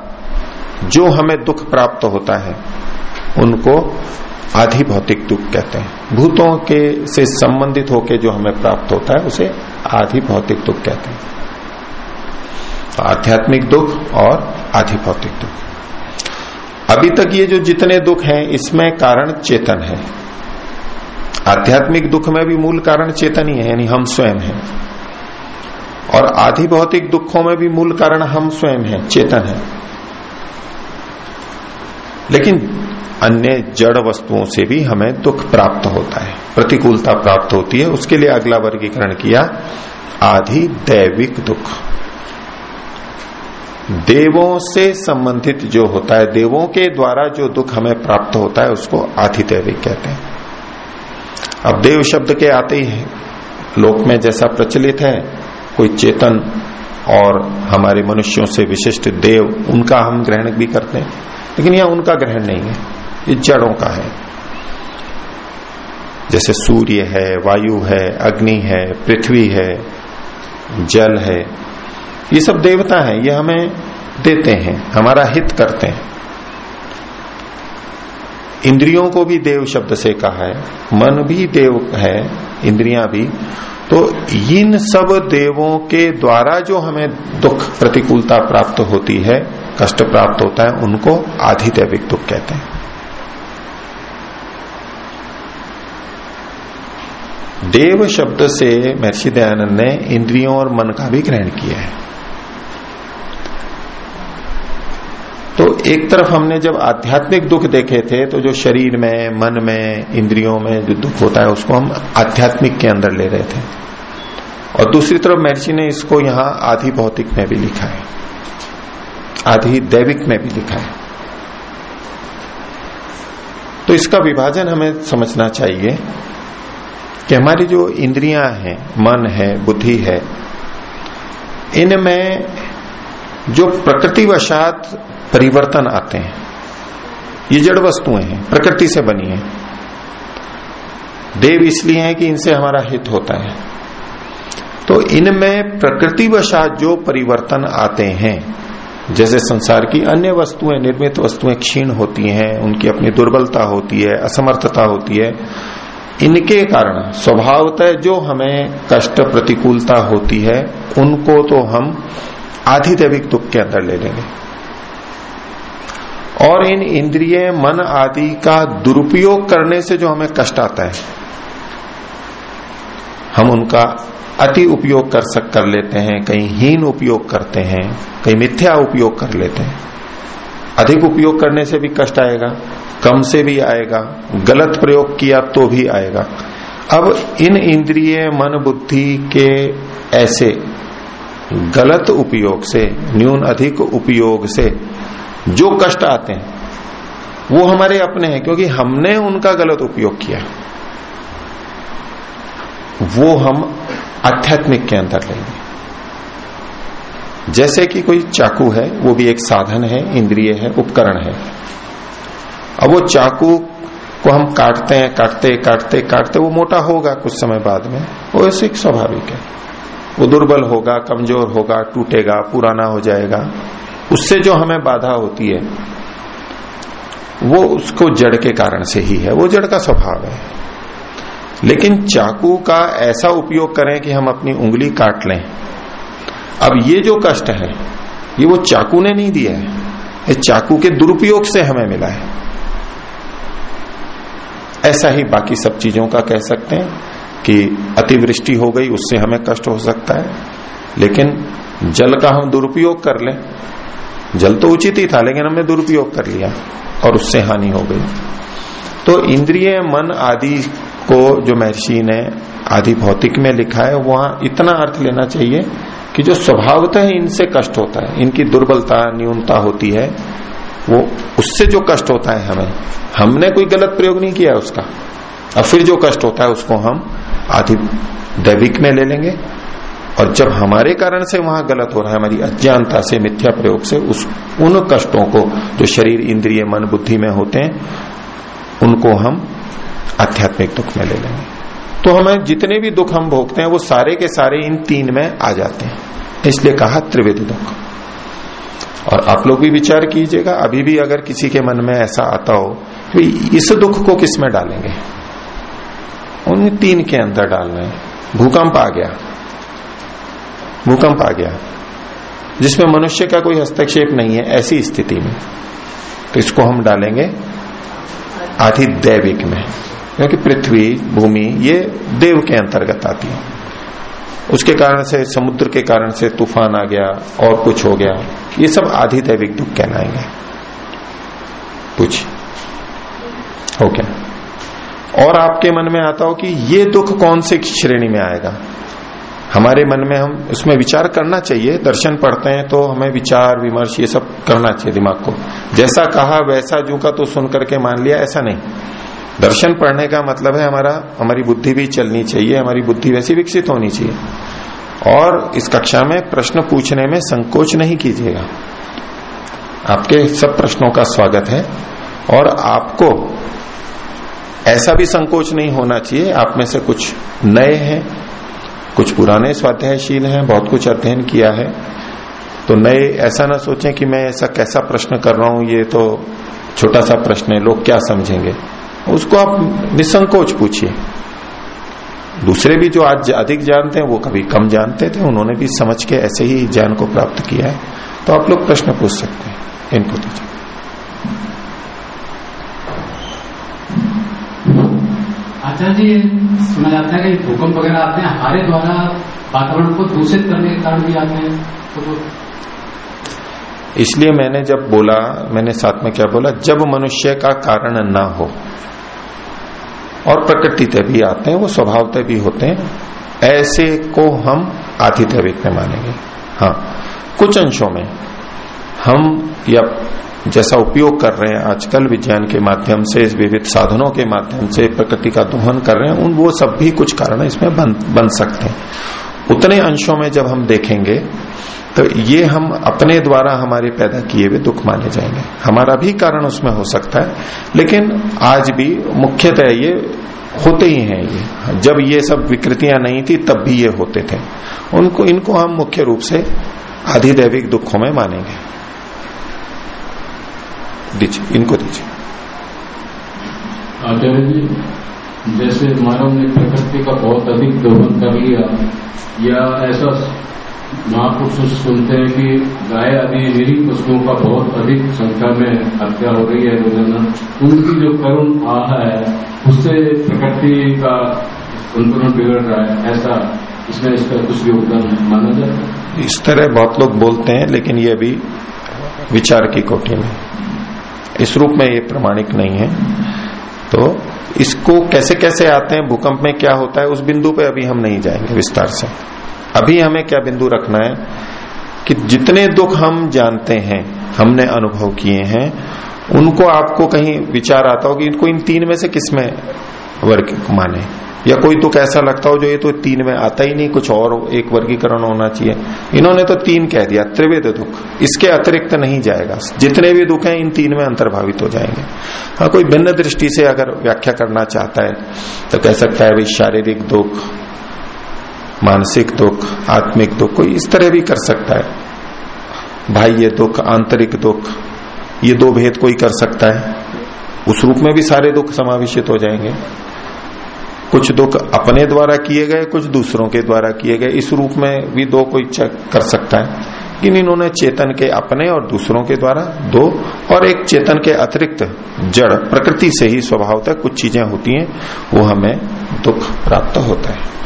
जो हमें दुख प्राप्त होता है उनको आधि भौतिक दुख कहते हैं। भूतों के से संबंधित होकर जो हमें प्राप्त होता है, उसे आधि भौतिक दुख कहते हैं। तो आध्यात्मिक दुख और आधि भौतिक दुख। अभी तक ये जो जितने दुख हैं, इसमें कारण चेतन है। आध्यात्मिक दुख में भी मूल कारण चेतन ही है, यानी हम स्वयं हैं। और आधि भौतिक दुखों में भी मूल कारण हम स्वयं हैं, चेतन है। लेकिन अन्य जड़ वस्तुओं से भी हमें दुख प्राप्त होता है। प्रतिकूलता प्राप्त होती है। उसके लिए अगला वर्गीकरण किया आधि दैविक दुख। देवों से संबंधित जो होता है, देवों के द्वारा जो दुख हमें प्राप्त होता है, उसको आधि दैविक कहते हैं। अब देव शब्द के आते ही है। लोक में जैसा प्रचलित है, कोई चेतन और हमारे मनुष्यों से विशिष्ट देव, उनका हम ग्रहण भी करते हैं। लेकिन यह उनका ग्रहण नहीं है। ये जड़ों का है। जैसे सूर्य है, वायु है, अग्नि है, पृथ्वी है, जल है, ये सब देवता है, ये हमें देते हैं, हमारा हित करते हैं। इंद्रियों को भी देव शब्द से कहा है, मन भी देव है, इंद्रियाँ भी। तो इन सब देवों के द्वारा जो हमें दुख प्रतिकूलता प्राप्त होती है, कष्ट प्राप्त होता है, उनको आधिदैविक दुख कहते हैं। देव शब्द से महर्षि दयानंद ने इंद्रियों और मन का भी ग्रहण किया है। तो एक तरफ़ हमने जब आध्यात्मिक दुख देखे थे तो जो शरीर में, मन में, इंद्रियों में जो दुख होता है, उसको हम आध्यात्मिक के अंदर ले रहे थे। और दूसरी तरफ़ महर्षि ने इसको यहाँ आधि भौतिक में भी लिखा है। आधि दैविक में भी लिखा है। तो इसका विभाजन हमें समझना चाहिए कि हमारी जो इंद्रियाँ हैं, मन है, बुद्धि है, इनमें जो प्रकृतिवशात परिवर्तन आते हैं, ये जड़ वस्तुएँ हैं, प्रकृति से बनी है। देव इसलिए है कि इनसे हमारा हित होता है। तो इनमें प्रकृतिवशात जो परिवर्तन आते हैं, जैसे संसार की अन्य वस्तुएँ, निर्मित वस्तुएँ क्षीण होती हैं, उनकी अपनी दुर्बलता होती है, असमर्थता होती है इनके कारण स्वभावतः जो हमें कष्ट प्रतिकूलता होती है, उनको तो हम आधिदैविक दुख के अंदर ले लेंगे। और इन इंद्रिय, मन आदि का दुरुपयोग करने से जो हमें कष्ट आता है, हम उनका अति उपयोग कर सक, कर लेते हैं, कहीं हीन उपयोग करते हैं, कहीं मिथ्या उपयोग कर लेते हैं। अधिक उपयोग करने से भी कष्ट आएगा, कम से भी आएगा, गलत प्रयोग किया तो भी आएगा। अब इन इंद्रिय मन बुद्धि के ऐसे गलत उपयोग से, न्यून अधिक उपयोग से जो कष्ट आते हैं, वो हमारे अपने हैं, क्योंकि हमने उनका गलत उपयोग किया। वो हम आध्यात्मिक के अंदर लेंगे। जैसे कि कोई चाकू है, वो भी एक साधन है, इंद्रिय है, उपकरण है। अब वो चाकू को हम काटते हैं, काटते काटते काटते, वो मोटा होगा कुछ समय बाद में। वो ऐसे स्वाभाविक है। वो दुर्बल होगा, कमज़ोर होगा, टूटेगा, पुराना हो जाएगा। उससे जो हमें बाधा होती है, वो उसको जड़ के कारण से ही है। वो जड़ का स्वभाव है। लेकिन चाकू का ऐसा उपयोग करें कि हम अपनी उंगली काट लें। अब ये जो कष्ट है, ये वो चाकू ने नहीं दिया है। ये चाकू के दुरुपयोग से हमें मिला है। ऐसा ही बाकी सब चीज़ों का कह सकते हैं कि अतिवृष्टि हो गई, उससे हमें कष्ट हो सकता है। लेकिन जल का हम दुरुपयोग कर लें। जल तो उचित ही था, लेकिन हमने दुरुपयोग कर लिया और उससे हानि हो गई। तो इंद्रिय, मन आदि को जो महर्षि ने आदि भौतिक में लिखा है, वहाँ इतना अर्थ लेना चाहिए कि जो स्वभावतः इनसे कष्ट होता है, इनकी दुर्बलता, न्यूनता होती है, वो उससे जो कष्ट होता है हमें, हमने कोई गलत प्रयोग नहीं किया उसका। और फिर जो कष्ट होता है उसको हम आधि दैविक में ले लेंगे। और जब हमारे कारण से वहाँ गलत हो रहा है, हमारी अज्ञानता से, मिथ्या प्रयोग से, उस, उन कष्टों को जो शरीर, इंद्रिय, मन, बुद्धि में होते हैं, उनको हम आध्यात्मिक दुख में ले लेंगे। तो हमें जितने भी दुख हम भोगते हैं, वो सारे के सारे इन तीन में आ जाते हैं। इसलिए कहा त्रिविध दुख। और आप लोग भी विचार कीजिएगा, अभी भी अगर किसी के मन में ऐसा आता हो, कि इस दुख को किसमें डालेंगे? उन तीन के अंदर डालना है। भूकंप आ गया। भूकंप आ गया। जिसमें मनुष्य का कोई हस्तक्षेप नहीं है, ऐसी स्थिति में। तो इसको हम डालेंगे आधि दैविक में। क्योंकि पृथ्वी, भूमि, ये देव के अंतर्गत आती है। उसके कारण से, समुद्र के कारण से तूफ़ान आ गया और कुछ हो गया। ये सब आधि दैविक दुख कहलाएँगे हो क्या और आपके मन में आता हो कि ये दुख कौन से श्रेणी में आएगा? हमारे मन में हम, उसमें विचार करना चाहिए। दर्शन पढ़ते हैं तो हमें विचार, विमर्श, ये सब करना चाहिए दिमाग को। जैसा कहा, वैसा जू का तो सुन करके मान लिया, ऐसा नहीं। दर्शन पढ़ने का मतलब है हमारा, हमारी बुद्धि भी चलनी चाहिए, हमारी बुद्धि वैसी विकसित होनी चाहिए। और इस कक्षा में प्रश्न पूछने में संकोच नहीं कीजिएगा। आपके सब प्रश्नों का स्वागत है। और आपको ऐसा भी संकोच नहीं होना चाहिए, आप में से कुछ नए हैं, कुछ पुराने स्वाध्यायशील हैं, बहुत कुछ अध्ययन किया है। तो नए, ऐसा ना सोचें कि मैं ऐसा कैसा प्रश्न कर रहा हूँ, ये तो छोटा सा प्रश्न है, लोग क्या समझेंगे? उसको आप निसंकोच पूछिए। दूसरे भी जो आज अधिक जानते हैं वो कभी कम जानते थे उन्होंने भी समझ के ऐसे ही ज्ञान को प्राप्त किया है। तो आप लोग प्रश्न पूछ सकते हैं इनको दीजिए आचार्य जी। सुना जाता है कि भूकंप वगैरह आते हैं हमारे द्वारा वातावरण को दूषित करने के कारण भी आते हैं तो इसलिए मैंने जब बोला मैंने साथ में क्या बोला जब मनुष्य का कारण ना हो और प्रकृति भी आते हैं वो स्वभावते भी होते हैं। ऐसे को हम आतिथ्यविक में मानेंगे। हाँ कुछ अंशों में हम या जैसा उपयोग कर रहे हैं आजकल विज्ञान के माध्यम से विविध साधनों के माध्यम से प्रकृति का दोहन कर रहे हैं उन वो सब भी कुछ कारण इसमें बन, बन सकते हैं। उतने अंशों में जब हम देखेंगे तो ये हम अपने द्वारा हमारे पैदा किए हुए दुख माने जाएँगे। हमारा भी कारण उसमें हो सकता है, लेकिन आज भी मुख्यतः ये होते ही हैं ये। जब ये सब विकृतियाँ नहीं थी, तब भी ये होते थे। उनको, इनको हम मुख्य रूप से आधिदैविक दुखों में मानेंगे। दीजिए, इनको दीजिए। आचार्य जी, जैसे मानव ने प्रकृति का बहुत अधिक दोहन कर लिया, या ऐसा महापुरुष सुनते हैं कि गाय आदि निरी पशुओं का बहुत अधिक संख्या में हत्या हो रही है रोज़ाना। उनकी जो करुण आह है, उससे प्रकृति का संतुलन बिगड़ रहा है। ऐसा इसमें इसका कुछ योगदान माना जाता है इस तरह बहुत लोग बोलते हैं, लेकिन ये भी विचार की कोटि में। इस रूप में ये प्रमाणिक नहीं है। तो इसको कैसे कैसे आते हैं, भूकंप में क्या होता है, उस बिंदु पे अभी हम नहीं जाएँगे विस्तार से। अभी हमें क्या बिंदु रखना है? कि जितने दुख हम जानते हैं, हमने अनुभव किए हैं, उनको आपको कहीं विचार आता हो कि इनको इन तीन में से किसमें वर्ग माने? या कोई दुख ऐसा लगता हो जो ये तो तीन में आता ही नहीं, कुछ और एक वर्गीकरण होना चाहिए। इन्होंने तो तीन कह दिया त्रिवेद दुख। इसके अतिरिक्त नहीं जाएगा। जितने भी दुख हैं, इन तीन में अंतर्भावित हो जाएँगे। हाँ कोई भिन्न दृष्टि से अगर व्याख्या करना चाहता है तो कह सकता है, भाई, शारीरिक दुख मानसिक दुख, आत्मिक दुख, कोई इस तरह भी कर सकता है। बाह्य दुख, आंतरिक दुख, ये दो भेद कोई कर सकता है? उस रूप में भी सारे दुख समावेशित हो जाएँगे। कुछ दुख अपने द्वारा किए गए, कुछ दूसरों के द्वारा किए गए। इस रूप में भी दो कोई कर सकता है। लेकिन इन्होंने चेतन के अपने और दूसरों के द्वारा दो और एक चेतन के अतिरिक्त जड़, प्रकृति से ही स्वभाव तक कुछ चीज़ें होती हैं, वो हमें दुख प्राप्त होता है।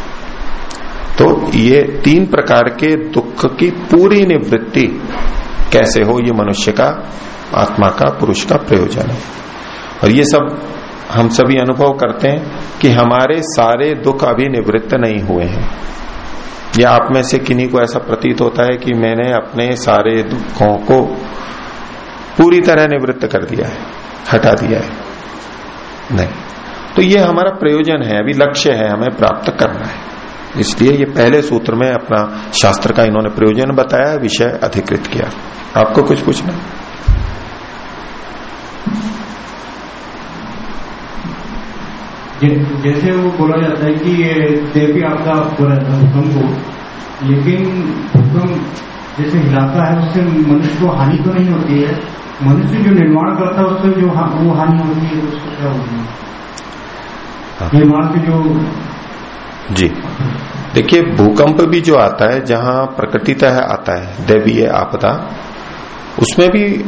तो ये तीन प्रकार के दुख की पूरी निवृत्ति कैसे हो, ये मनुष्य का, आत्मा का, पुरुष का प्रयोजन है। और ये सब हम सभी अनुभव करते हैं कि हमारे सारे दुख अभी निवृत्त नहीं हुए हैं। या आप में से किन्हीं को ऐसा प्रतीत होता है कि मैंने अपने सारे दुखों को पूरी तरह निवृत्त कर दिया है, हटा दिया है? नहीं। तो ये हमारा प्रयोजन है, अभी लक्ष्य है हमें प्राप्त करना है। इसलिए ये पहले सूत्र में अपना शास्त्र का इन्होंने प्रयोजन बताया विषय अधिकृत किया। आपको कुछ पूछना? जैसे वो बोला जाता है कि ये देवी आपका भूकंप को लेकिन भूकंप जैसे हिलाता है उससे मनुष्य को हानि तो नहीं होती है। मनुष्य जो निर्माण करता है उससे जो हा, वो हानि होती है उसको क्या होती है। निर्माण से जो जी। देखिए, भूकंप भी जो आता है, जहाँ प्रकृतितः आता है, दैवीय आपदा, उसमें भी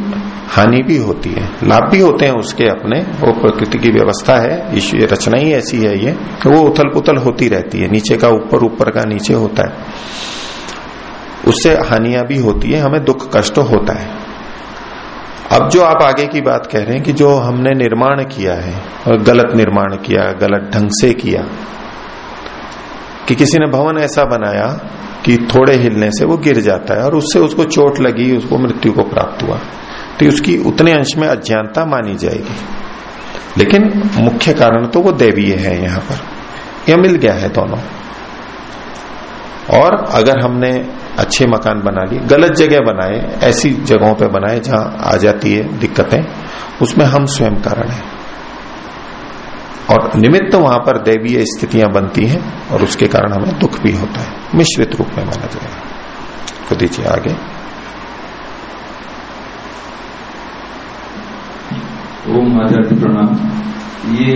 हानि भी होती है। लाभ भी होते हैं उसके अपने। वो प्रकृति की व्यवस्था है ये रचना ही ऐसी है ये। वो उथल पुथल होती रहती है, नीचे का ऊपर ऊपर का नीचे होता है। उससे हानियाँ भी होती है, हमें दुख, कष्ट होता है। अब जो आप आगे की बात कह रहे हैं कि जो हमने निर्माण किया है, गलत निर्माण किया, गलत ढंग से किया कि किसी ने भवन ऐसा बनाया कि थोड़े हिलने से वो गिर जाता है और उससे उसको चोट लगी, उसको मृत्यु को प्राप्त हुआ। तो उसकी उतने अंश में अज्ञानता मानी जाएगी। लेकिन मुख्य कारण तो वो दैवीय है यहाँ पर। यह मिल गया है दोनों। और अगर हमने अच्छे मकान बना लिए, गलत जगह बनाए, ऐसी जगहों पे बनाए जहाँ आ जाती है दिक्कतें, उसमें हम स्वयं कारण है। और निमित्त वहाँ पर दैवीय स्थितियाँ बनती हैं और उसके कारण हमें दुख भी होता है। मिश्रित रूप में माना जाएगा तो दीजिए आगे। ओम आचार्य प्रणाम। ये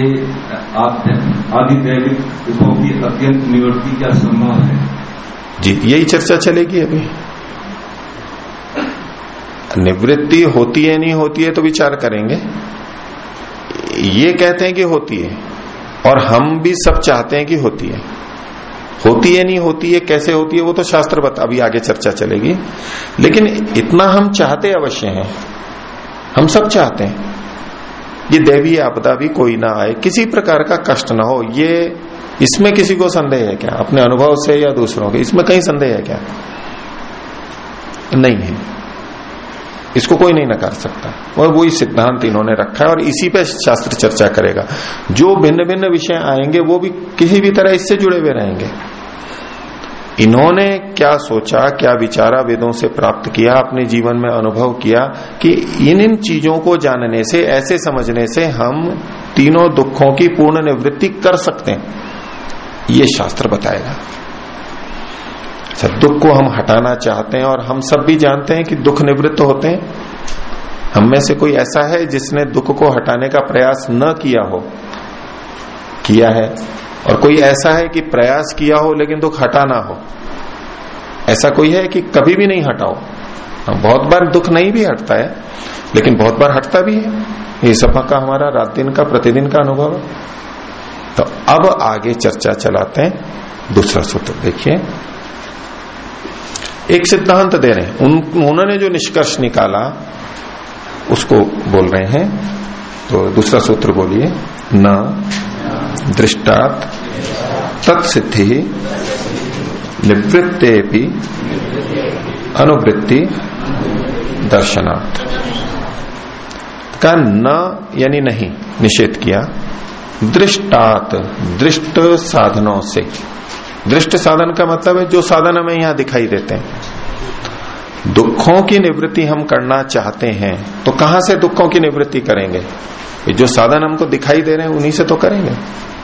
आदि दैविक दुखों की अत्यंत निवृत्ति क्या संभव है? जी यही चर्चा चलेगी अभी। निवृत्ति होती है नहीं होती है तो विचार करेंगे। ये कहते हैं कि होती है, और हम भी सब चाहते हैं कि होती है। होती है नहीं, होती है, कैसे होती है, वो तो शास्त्र बता, अभी आगे चर्चा चलेगी। लेकिन इतना हम चाहते अवश्य हैं, हम सब चाहते हैं, ये देवी आपदा भी कोई ना आए, किसी प्रकार का कष्ट ना हो। ये, इसमें किसी को संदेह है क्या? अपने अनुभव से या दूसरों के? इसमें कहीं संदेह है क्या? नहीं है। इसको कोई नहीं नकार सकता। और वही सिद्धांत इन्होंने रखा है और इसी पे शास्त्र चर्चा करेगा। जो भिन्न भिन्न विषय आएँगे, वो भी किसी भी तरह इससे जुड़े हुए रहेंगे। इन्होंने क्या सोचा, क्या विचारा वेदों से प्राप्त किया, अपने जीवन में अनुभव किया कि इन इन चीज़ों को जानने से, ऐसे समझने से हम तीनों दुखों की पूर्ण निवृत्ति कर सकते हैं। ये शास्त्र बताएगा। अच्छा दुख को हम हटाना चाहते हैं और हम सब भी जानते हैं कि दुख निवृत्त होते हैं। हम में से कोई ऐसा है जिसने दुख को हटाने का प्रयास न किया हो? किया है। और कोई ऐसा है कि प्रयास किया हो लेकिन दुख हटाना हो? ऐसा कोई है कि कभी भी नहीं हटाओ? बहुत बार दुख नहीं भी हटता है, लेकिन बहुत बार हटता भी है। ये सभा का हमारा रात दिन का, प्रतिदिन का अनुभव है। तो अब आगे चर्चा चलाते हैं। दूसरा सूत्र देखिए। एक सिद्धांत दे रहे हैं। उन, उन्होंने जो निष्कर्ष निकाला उसको बोल रहे हैं। तो दूसरा सूत्र बोलिए। न दृष्टात तत्सिद्धि निवृत्ते भी अनुवृत्ति दर्शनार्थ का न यानी नहीं निषेध किया। दृष्टात दृष्ट साधनों से। दृष्ट साधन का मतलब है जो साधन हमें यहाँ दिखाई देते हैं। दुखों की निवृत्ति हम करना चाहते हैं तो कहाँ से दुखों की निवृत्ति करेंगे? जो साधन हमको दिखाई दे रहे हैं, उन्हीं से तो करेंगे।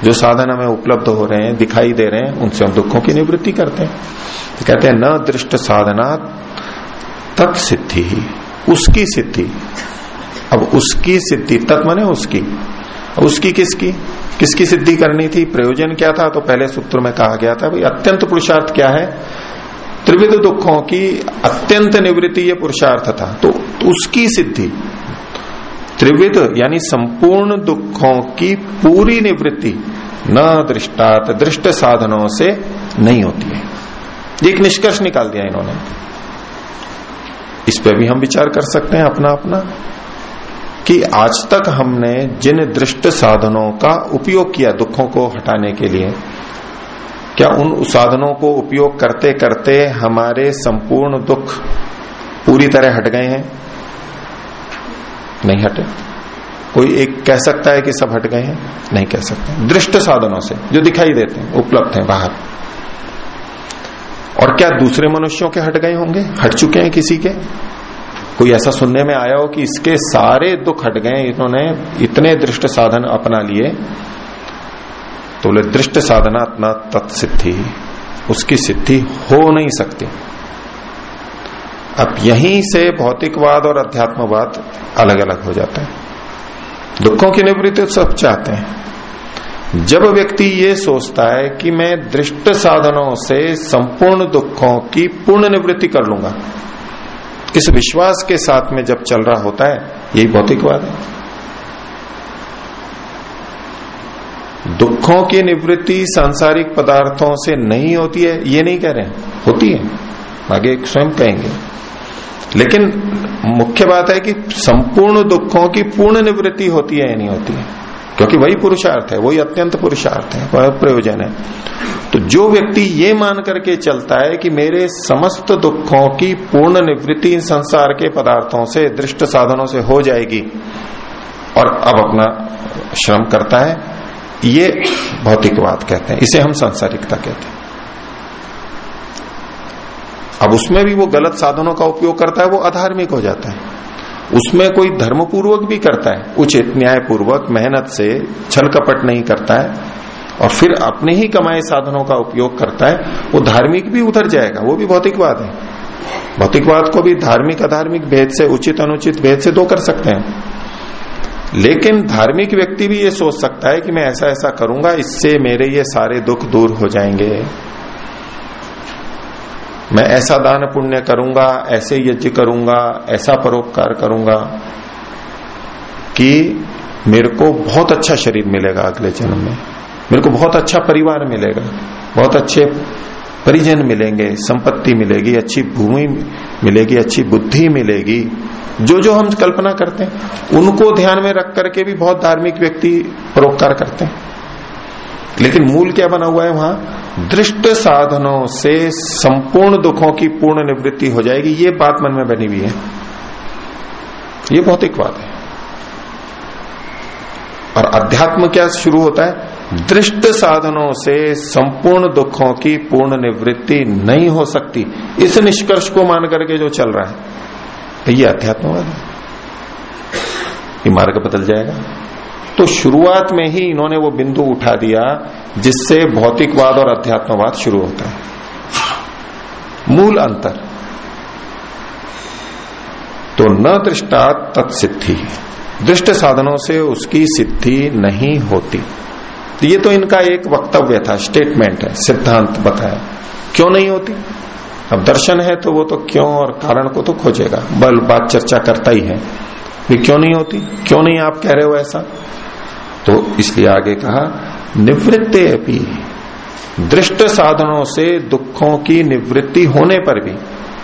जो साधन हमें उपलब्ध हो रहे हैं, दिखाई दे रहे हैं, उनसे हम दुखों की निवृत्ति करते हैं। तो कहते हैं, न दृष्ट साधना तत्सिद्धि ही, उसकी सिद्धि। अब उसकी सिद्धि तत्व ने उसकी। उसकी किसकी? किसकी सिद्धि करनी थी? प्रयोजन क्या था? तो पहले सूत्र में कहा गया था, भाई अत्यंत पुरुषार्थ क्या है? त्रिविध दुखों की अत्यंत निवृत्ति ये पुरुषार्थ था। तो उसकी सिद्धि, त्रिविध यानी संपूर्ण दुखों की पूरी निवृत्ति न दृष्टात दृष्ट साधनों से नहीं होती है। एक निष्कर्ष निकाल दिया इन्होंने। इस पर भी हम विचार कर सकते हैं अपना अपना कि आज तक हमने जिन दृष्ट साधनों का उपयोग किया दुखों को हटाने के लिए, क्या उन साधनों को उपयोग करते करते हमारे संपूर्ण दुख पूरी तरह हट गए हैं? नहीं हटे। कोई एक कह सकता है कि सब हट गए हैं? नहीं कह सकते। दृष्ट साधनों से जो दिखाई देते हैं, उपलब्ध हैं बाहर। और क्या दूसरे मनुष्यों के हट गए होंगे? हट चुके हैं किसी के? कोई ऐसा सुनने में आया हो कि इसके सारे दुख हट गए, इन्होंने इतने दृष्ट साधन अपना लिए? तो बोले, दृष्ट साधनात्मा तत्सिद्धि उसकी सिद्धि हो नहीं सकती। अब यहीं से भौतिकवाद और अध्यात्मवाद अलग अलग हो जाता है। दुखों की निवृत्ति सब चाहते हैं। जब व्यक्ति ये सोचता है कि मैं दृष्ट साधनों से संपूर्ण दुखों की पूर्ण निवृत्ति कर लूँगा इस विश्वास के साथ में जब चल रहा होता है, यही भौतिकवाद है। दुखों की निवृत्ति सांसारिक पदार्थों से नहीं होती है, ये नहीं कह रहे हैं। होती है। आगे स्वयं कहेंगे। लेकिन मुख्य बात है कि संपूर्ण दुखों की पूर्ण निवृत्ति होती है या नहीं होती है। क्योंकि वही पुरुषार्थ है, वही अत्यंत पुरुषार्थ है, वह प्रयोजन है। तो जो व्यक्ति ये मान करके चलता है कि मेरे समस्त दुखों की पूर्ण निवृत्ति संसार के पदार्थों से, दृष्ट साधनों से हो जाएगी और अब अपना श्रम करता है, ये भौतिकवाद कहते हैं, इसे हम सांसारिकता कहते हैं। अब उसमें भी वो गलत साधनों का उपयोग करता है, वो अधार्मिक हो जाता है। उसमें कोई धर्मपूर्वक भी करता है। उचित न्याय पूर्वक मेहनत से छल कपट नहीं करता है और फिर अपने ही कमाए साधनों का उपयोग करता है। वो धार्मिक भी उधर जाएगा, वो भी भौतिकवाद है। भौतिकवाद को भी धार्मिक, अधार्मिक भेद से, उचित, अनुचित भेद से दो कर सकते हैं। लेकिन धार्मिक व्यक्ति भी ये सोच सकता है कि मैं ऐसा ऐसा करूँगा, इससे मेरे ये सारे दुख दूर हो जाएँगे। मैं ऐसा दान पुण्य करूँगा, ऐसे यज्ञ करूँगा, ऐसा परोपकार करूँगा कि मेरे को बहुत अच्छा शरीर मिलेगा अगले जन्म में। मेरे को बहुत अच्छा परिवार मिलेगा, बहुत अच्छे परिजन मिलेंगे, संपत्ति मिलेगी, अच्छी भूमि मिलेगी, अच्छी बुद्धि मिलेगी। जो जो हम कल्पना करते हैं, उनको ध्यान में रख करके भी बहुत धार्मिक व्यक्ति परोपकार करते हैं। लेकिन मूल क्या बना हुआ है वहाँ? दृष्ट साधनों से संपूर्ण दुखों की पूर्ण निवृत्ति हो जाएगी। ये बात मन में बनी हुई है। ये भौतिकवाद है। और अध्यात्म क्या शुरू होता है? दृष्ट साधनों से संपूर्ण दुखों की पूर्ण निवृत्ति नहीं हो सकती। इस निष्कर्ष को मान करके जो चल रहा है तो ये अध्यात्मवाद है। ये मार्ग बदल जाएगा। तो शुरुआत में ही इन्होंने वो बिंदु उठा दिया, जिससे भौतिकवाद और अध्यात्मवाद शुरू होता है। मूल अंतर। तो न दृष्टा तत्सिद्धि। दृष्ट साधनों से उसकी सिद्धि नहीं होती। तो ये तो इनका एक वक्तव्य था स्टेटमेंट है, सिद्धांत बताया। क्यों नहीं होती? अब दर्शन है तो वो तो क्यों और कारण को तो खोजेगा। बल बात चर्चा करता ही है। क्यों नहीं होती? क्यों नहीं आप कह रहे हो ऐसा? तो इसलिए आगे कहा, निवृत्ते अपनी दृष्ट साधनों से दुखों की निवृत्ति होने पर भी।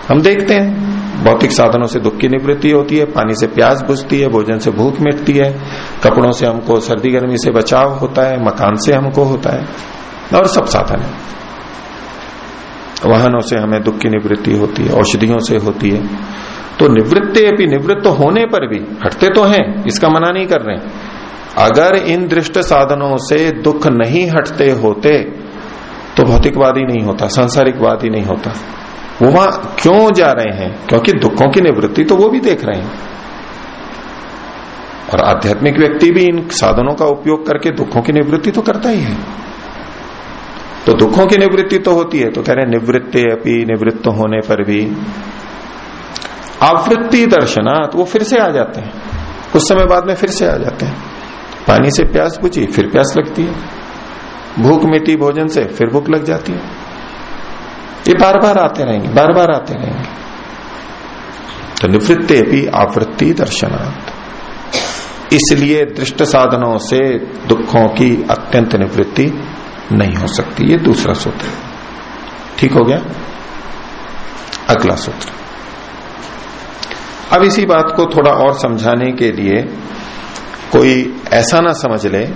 हम देखते हैं, भौतिक साधनों से दुख की निवृत्ति होती है, पानी से प्यास बुझती है, भोजन से भूख मिटती है, कपड़ों से हमको, सर्दी गर्मी से बचाव होता है, मकान से हमको होता है, और सब साधन है। वाहनों से हमें दुख की निवृत्ति होती है, औषधियों से होती है। तो निवृत्ते अपनी निवृत्त होने पर भी, हटते तो हैं, इसका मना नहीं कर रहे अगर इन दृष्ट साधनों से दुख नहीं हटते होते तो भौतिकवादी नहीं होता, सांसारिकवाद नहीं होता। वो वहाँ क्यों जा रहे हैं? क्योंकि दुखों की निवृत्ति तो वो भी देख रहे हैं। और आध्यात्मिक व्यक्ति भी इन साधनों का उपयोग करके दुखों की निवृत्ति तो करता ही है। तो दुखों की निवृत्ति तो होती है तो कह रहे हैं, निवृत्ति अपनी निवृत्त होने पर भी। आवृत्ति दर्शनात् वो फिर से आ जाते हैं। कुछ समय बाद में फिर से आ जाते हैं। पानी से प्यास बुझी, फिर प्यास लगती है। भूख मिटी भोजन से, फिर भूख लग जाती है। ये बार बार आते रहेंगे बार बार आते रहेंगे। तो निवृत्ते भी आवृत्ति दर्शनार्थ इसलिए दृष्ट साधनों से दुखों की अत्यंत निवृत्ति नहीं हो सकती। ये दूसरा सूत्र ठीक हो गया? अगला सूत्र। अब इसी बात को थोड़ा और समझाने के लिए कोई ऐसा ना समझ ले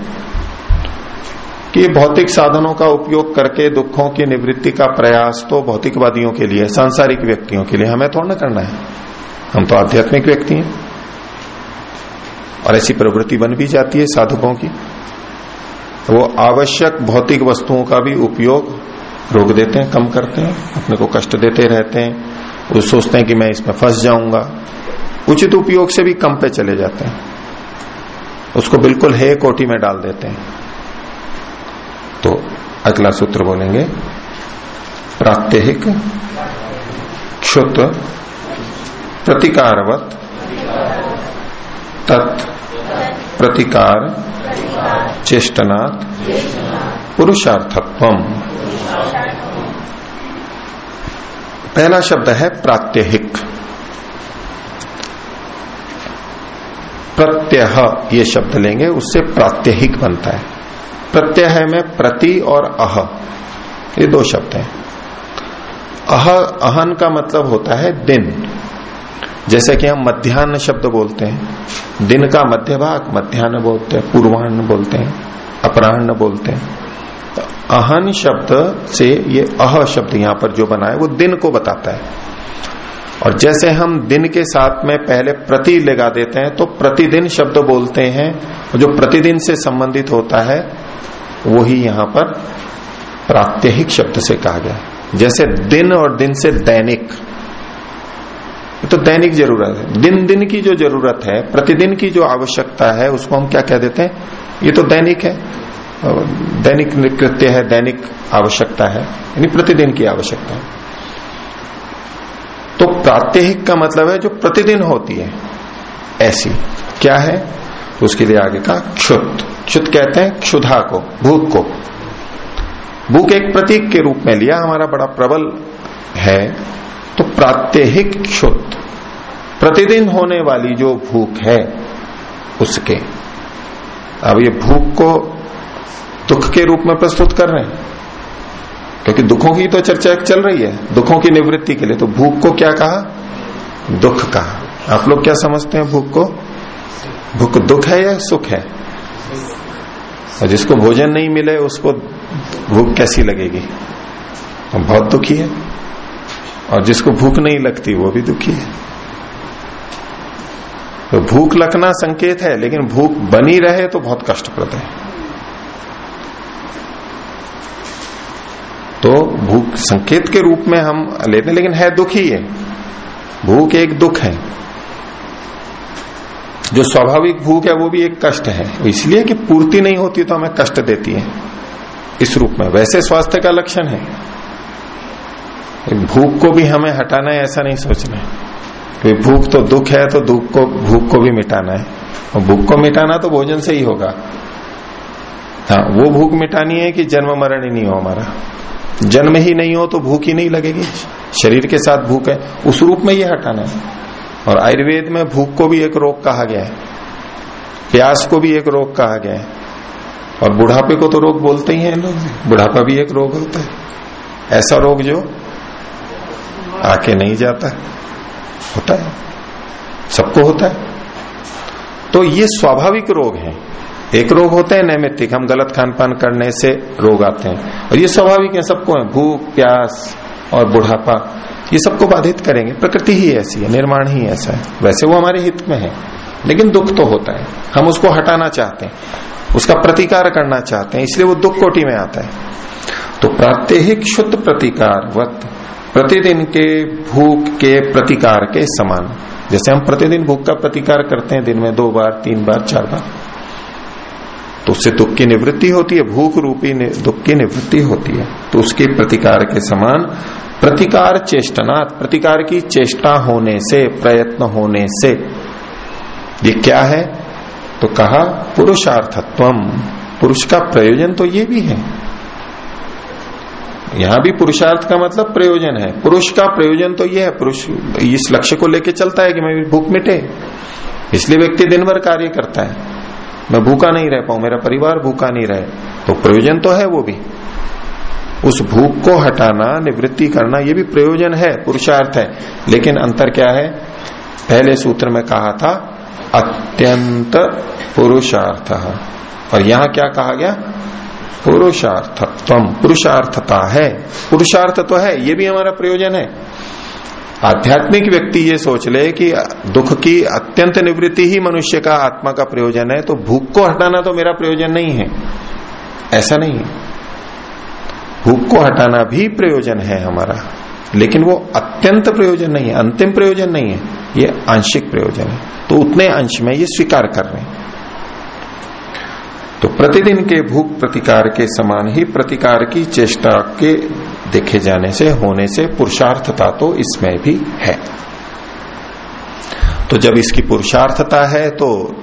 कि भौतिक साधनों का उपयोग करके दुखों की निवृत्ति का प्रयास तो भौतिकवादियों के लिए, सांसारिक व्यक्तियों के लिए हमें थोड़ा ना करना है। हम तो आध्यात्मिक व्यक्ति हैं। और ऐसी प्रवृत्ति बन भी जाती है साधकों की। वो आवश्यक भौतिक वस्तुओं का भी उपयोग रोक देते हैं, कम करते हैं, अपने को कष्ट देते रहते हैं। वो सोचते हैं कि मैं इसमें फंस जाऊँगा। उचित उपयोग से भी कम पे चले जाते हैं। उसको बिल्कुल हे कोटि में डाल देते हैं। तो अगला सूत्र बोलेंगे, प्रात्यहिक क्षुत प्रतिकारवत तत् प्रतिकार चेष्टनात् पुरुषार्थत्व पहला शब्द है प्रात्यहिक। प्रत्यय ये शब्द लेंगे, उससे प्रात्यहिक बनता है। प्रत्यय में प्रति और अह, ये दो शब्द हैं। अह, अहन का मतलब होता है दिन। जैसे कि हम मध्यान्ह शब्द बोलते हैं। दिन का मध्य भाग मध्यान्ह बोलते हैं पूर्वान्न बोलते हैं, अपराह्न बोलते हैं। अहन शब्द से ये अह शब्द यहाँ पर जो बना है, वो दिन को बताता है। और जैसे हम दिन के साथ में पहले प्रति लगा देते हैं तो प्रतिदिन शब्द बोलते हैं, जो प्रतिदिन से संबंधित होता है, वही यहाँ पर प्रात्यहिक शब्द से कहा गया जैसे दिन और दिन से दैनिक तो दैनिक ज़रूरत है। दिन दिन की जो ज़रूरत है, प्रतिदिन की जो आवश्यकता है, उसको हम क्या कह देते हैं? ये तो दैनिक है। दैनिक कृत्य है, दैनिक आवश्यकता है, यानी प्रतिदिन की आवश्यकता है। तो प्रात्यहिक का मतलब है जो प्रतिदिन होती है। ऐसी। क्या है? तो उसके लिए आगे का क्षुत। क्षुत कहते हैं क्षुधा को भूख को। भूख एक प्रतीक के रूप में लिया, हमारा बड़ा प्रबल है। तो प्रात्यहिक क्षुत। प्रतिदिन होने वाली जो भूख है, उसके। अब ये भूख को दुख के रूप में प्रस्तुत कर रहे हैं। क्योंकि दुखों की तो चर्चा चल रही है। दुखों की निवृत्ति के लिए। तो भूख को क्या कहा? दुख कहा। आप लोग क्या समझते हैं भूख को? भूख दुख है या सुख है? और जिसको भोजन नहीं मिले, उसको भूख कैसी लगेगी? तो बहुत दुखी है। और जिसको भूख नहीं लगती, वो भी दुखी है। तो भूख लगना संकेत है, लेकिन भूख बनी रहे तो बहुत कष्टप्रद है। तो भूख संकेत के रूप में हम लेते हैं लेकिन है दुख ही है। भूख एक दुख है। जो स्वाभाविक भूख है, वो भी एक कष्ट है। इसलिए कि पूर्ति नहीं होती तो हमें कष्ट देती है, इस रूप में। वैसे स्वास्थ्य का लक्षण है। भूख को भी हमें हटाना है, ऐसा नहीं सोचना है। भूख तो दुख है तो दुख को, भूख को भी मिटाना है। और भूख को मिटाना तो भोजन से ही होगा। हाँ वो भूख मिटानी है कि जन्म मरण ही नहीं हो हमारा। जन्म ही नहीं हो तो भूख ही नहीं लगेगी। शरीर के साथ भूख है। उस रूप में ये हटाना है। और आयुर्वेद में भूख को भी एक रोग कहा गया है। प्यास को भी एक रोग कहा गया है। और बुढ़ापे को तो रोग बोलते ही हैं लोग। बुढ़ापा भी एक रोग होता है। ऐसा रोग जो आके नहीं जाता। होता है। सबको होता है। तो ये स्वाभाविक रोग है। एक रोग होते हैं नैमित्तिक, हम गलत खान पान करने से रोग आते हैं। और ये स्वाभाविक है, सबको है, भूख, प्यास और बुढ़ापा, ये सबको बाधित करेंगे। प्रकृति ही ऐसी है, निर्माण ही ऐसा है। वैसे वो हमारे हित में है, लेकिन दुख तो होता है। हम उसको हटाना चाहते हैं, उसका प्रतिकार करना चाहते हैं, इसलिए वो दुख कोटि में आता है। तो प्रात्यहिक शुद्ध प्रतिकार वत प्रतिदिन के भूख के प्रतिकार के समान। जैसे हम प्रतिदिन भूख का प्रतिकार करते हैं, दिन में दो बार, तीन बार, चार बार। तो उससे दुख की निवृत्ति होती है, भूख रूपी दुख की निवृत्ति होती है। तो उसके प्रतिकार के समान प्रतिकार चेष्टनात्, प्रतिकार की चेष्टा होने से, प्रयत्न होने से। ये क्या है? तो कहा, पुरुषार्थत्वम। पुरुष का प्रयोजन तो ये भी है। यहाँ भी पुरुषार्थ का मतलब प्रयोजन है। पुरुष का प्रयोजन तो यह है, पुरुष इस लक्ष्य को लेकर चलता है कि मैं भूख मिटे। इसलिए व्यक्ति दिन भर कार्य करता है। मैं भूखा नहीं रह पाऊँ, मेरा परिवार भूखा नहीं रहे। तो प्रयोजन तो है वो भी। उस भूख को हटाना, निवृत्ति करना, ये भी प्रयोजन है, पुरुषार्थ है। लेकिन अंतर क्या है? पहले सूत्र में कहा था, अत्यंत पुरुषार्थ। और यहाँ क्या कहा गया? पुरुषार्थत्व, पुरुषार्थता है। पुरुषार्थ तो है, ये भी हमारा प्रयोजन है। आध्यात्मिक व्यक्ति ये सोच ले कि दुख की अत्यंत निवृत्ति ही मनुष्य का आत्मा का प्रयोजन है तो भूख को हटाना तो मेरा प्रयोजन नहीं है। ऐसा नहीं है। भूख को हटाना भी प्रयोजन है हमारा, लेकिन वो अत्यंत प्रयोजन नहीं है, अंतिम प्रयोजन नहीं है। ये आंशिक प्रयोजन है। तो उतने अंश में ये स्वीकार कर रहे हैं। तो प्रतिदिन के भूख प्रतिकार के समान ही प्रतिकार की चेष्टा के देखे जाने से, होने से पुरुषार्थता तो इसमें भी है। तो जब इसकी पुरुषार्थता है तो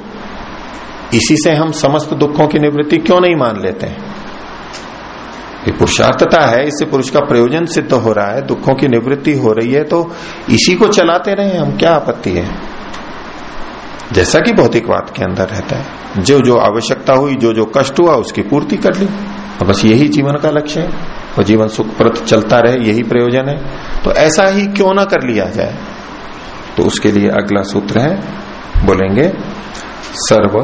इसी से हम समस्त दुखों की निवृत्ति क्यों नहीं मान लेते हैं? ये पुरुषार्थता है, इससे पुरुष का प्रयोजन सिद्ध हो रहा है, दुखों की निवृत्ति हो रही है तो इसी को चलाते रहे, हम क्या आपत्ति है? जैसा कि भौतिकवाद के अंदर रहता है, जो जो आवश्यकता हुई, जो जो कष्ट हुआ, उसकी पूर्ति कर ली। और बस यही जीवन का लक्ष्य है। वो जीवन सुखप्रद चलता रहे, यही प्रयोजन है। तो ऐसा ही क्यों ना कर लिया जाए? तो उसके लिए अगला सूत्र है, बोलेंगे, सर्व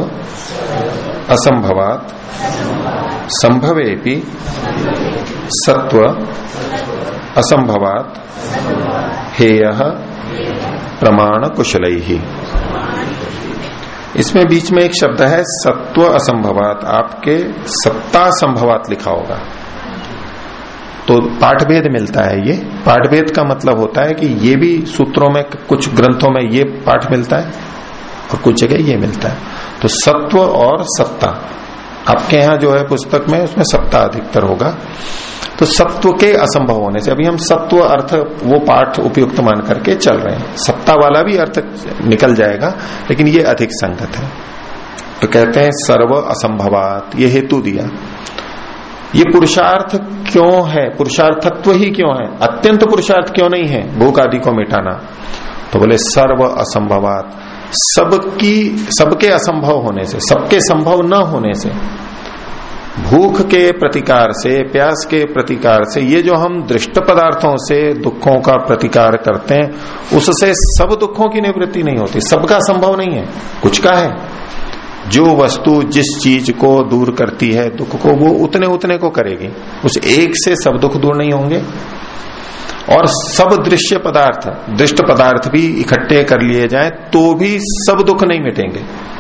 असंभवात संभवे सत्व असंभवात हेय प्रमाण कुशल ही इसमें बीच में एक शब्द है, सत्व असंभवात। आपके सत्ता संभवात लिखा होगा। तो पाठभेद मिलता है ये। पाठभेद का मतलब होता है कि ये भी सूत्रों में, कुछ ग्रंथों में ये पाठ मिलता है और कुछ जगह ये मिलता है। तो सत्व और सत्ता, आपके यहाँ जो है पुस्तक में, उसमें सत्ता अधिकतर होगा। तो सत्व के असंभव होने से, अभी हम सत्व अर्थ वो पाठ उपयुक्त मान करके चल रहे हैं। सत्ता वाला भी अर्थ निकल जाएगा, लेकिन ये अधिक संगत है। तो कहते हैं सर्व असंभवात, ये हेतु दिया। ये पुरुषार्थ क्यों है? पुरुषार्थत्व ही क्यों है? अत्यंत पुरुषार्थ क्यों नहीं है? भूख आदि को मिटाना। तो बोले, सर्व असंभवात। सबकी, सबके असंभव होने से, सबके संभव न होने से, भूख के प्रतिकार से, प्यास के प्रतिकार से, ये जो हम दृष्ट पदार्थों से दुखों का प्रतिकार करते हैं, उससे सब दुखों की निवृत्ति नहीं होती। सबका संभव नहीं है। कुछ का है? जो वस्तु जिस चीज़ को दूर करती है दुख को, वो उतने उतने को करेगी। उस एक से सब दुख दूर नहीं होंगे। और सब दृश्य पदार्थ, दृष्ट पदार्थ भी इकट्ठे कर लिए जाए तो भी सब दुख नहीं मिटेंगे।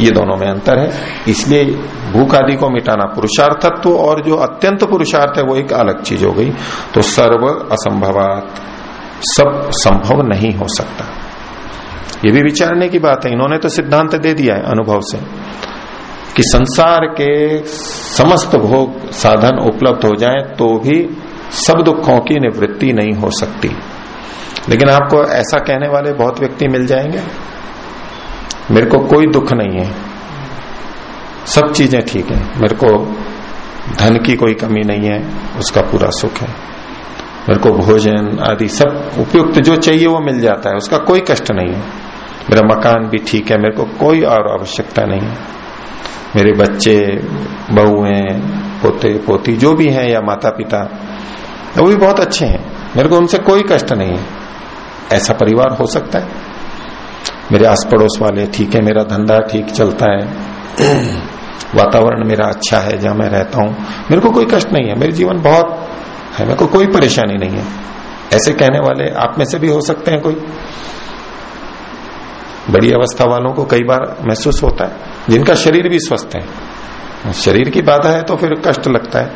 ये दोनों में अंतर है। इसलिए भूख आदि को मिटाना पुरुषार्थत्व, और जो अत्यंत पुरुषार्थ है, वो एक अलग चीज़ हो गई। तो सर्व असंभवात, सब संभव नहीं हो सकता। ये भी विचारने की बात है। इन्होंने तो सिद्धांत दे दिया है अनुभव से कि संसार के समस्त भोग साधन उपलब्ध हो जाए तो भी सब दुखों की निवृत्ति नहीं हो सकती। लेकिन आपको ऐसा कहने वाले बहुत व्यक्ति मिल जाएँगे, मेरे को कोई दुख नहीं है, सब चीज़ें ठीक है, मेरे को धन की कोई कमी नहीं है, उसका पूरा सुख है। मेरे को भोजन आदि सब उपयुक्त जो चाहिए वो मिल जाता है, उसका कोई कष्ट नहीं है। मेरा मकान भी ठीक है, मेरे को कोई और आवश्यकता नहीं। मेरे बच्चे बहुए पोते, पोती जो भी हैं या माता पिता वो भी बहुत अच्छे हैं। मेरे को उनसे कोई कष्ट नहीं है। ऐसा परिवार हो सकता है। मेरे आस पड़ोस वाले ठीक है, मेरा धंधा ठीक चलता है। वातावरण मेरा अच्छा है, जहाँ मैं रहता हूँ। मेरे को कोई कष्ट नहीं है। मेरे जीवन बहुत है, मेरे को कोई परेशानी नहीं है। ऐसे कहने वाले आप में से भी हो सकते हैं कोई। बड़ी अवस्था वालों को कई बार महसूस होता है, जिनका शरीर भी स्वस्थ है। शरीर की बाधा है तो फिर कष्ट लगता है।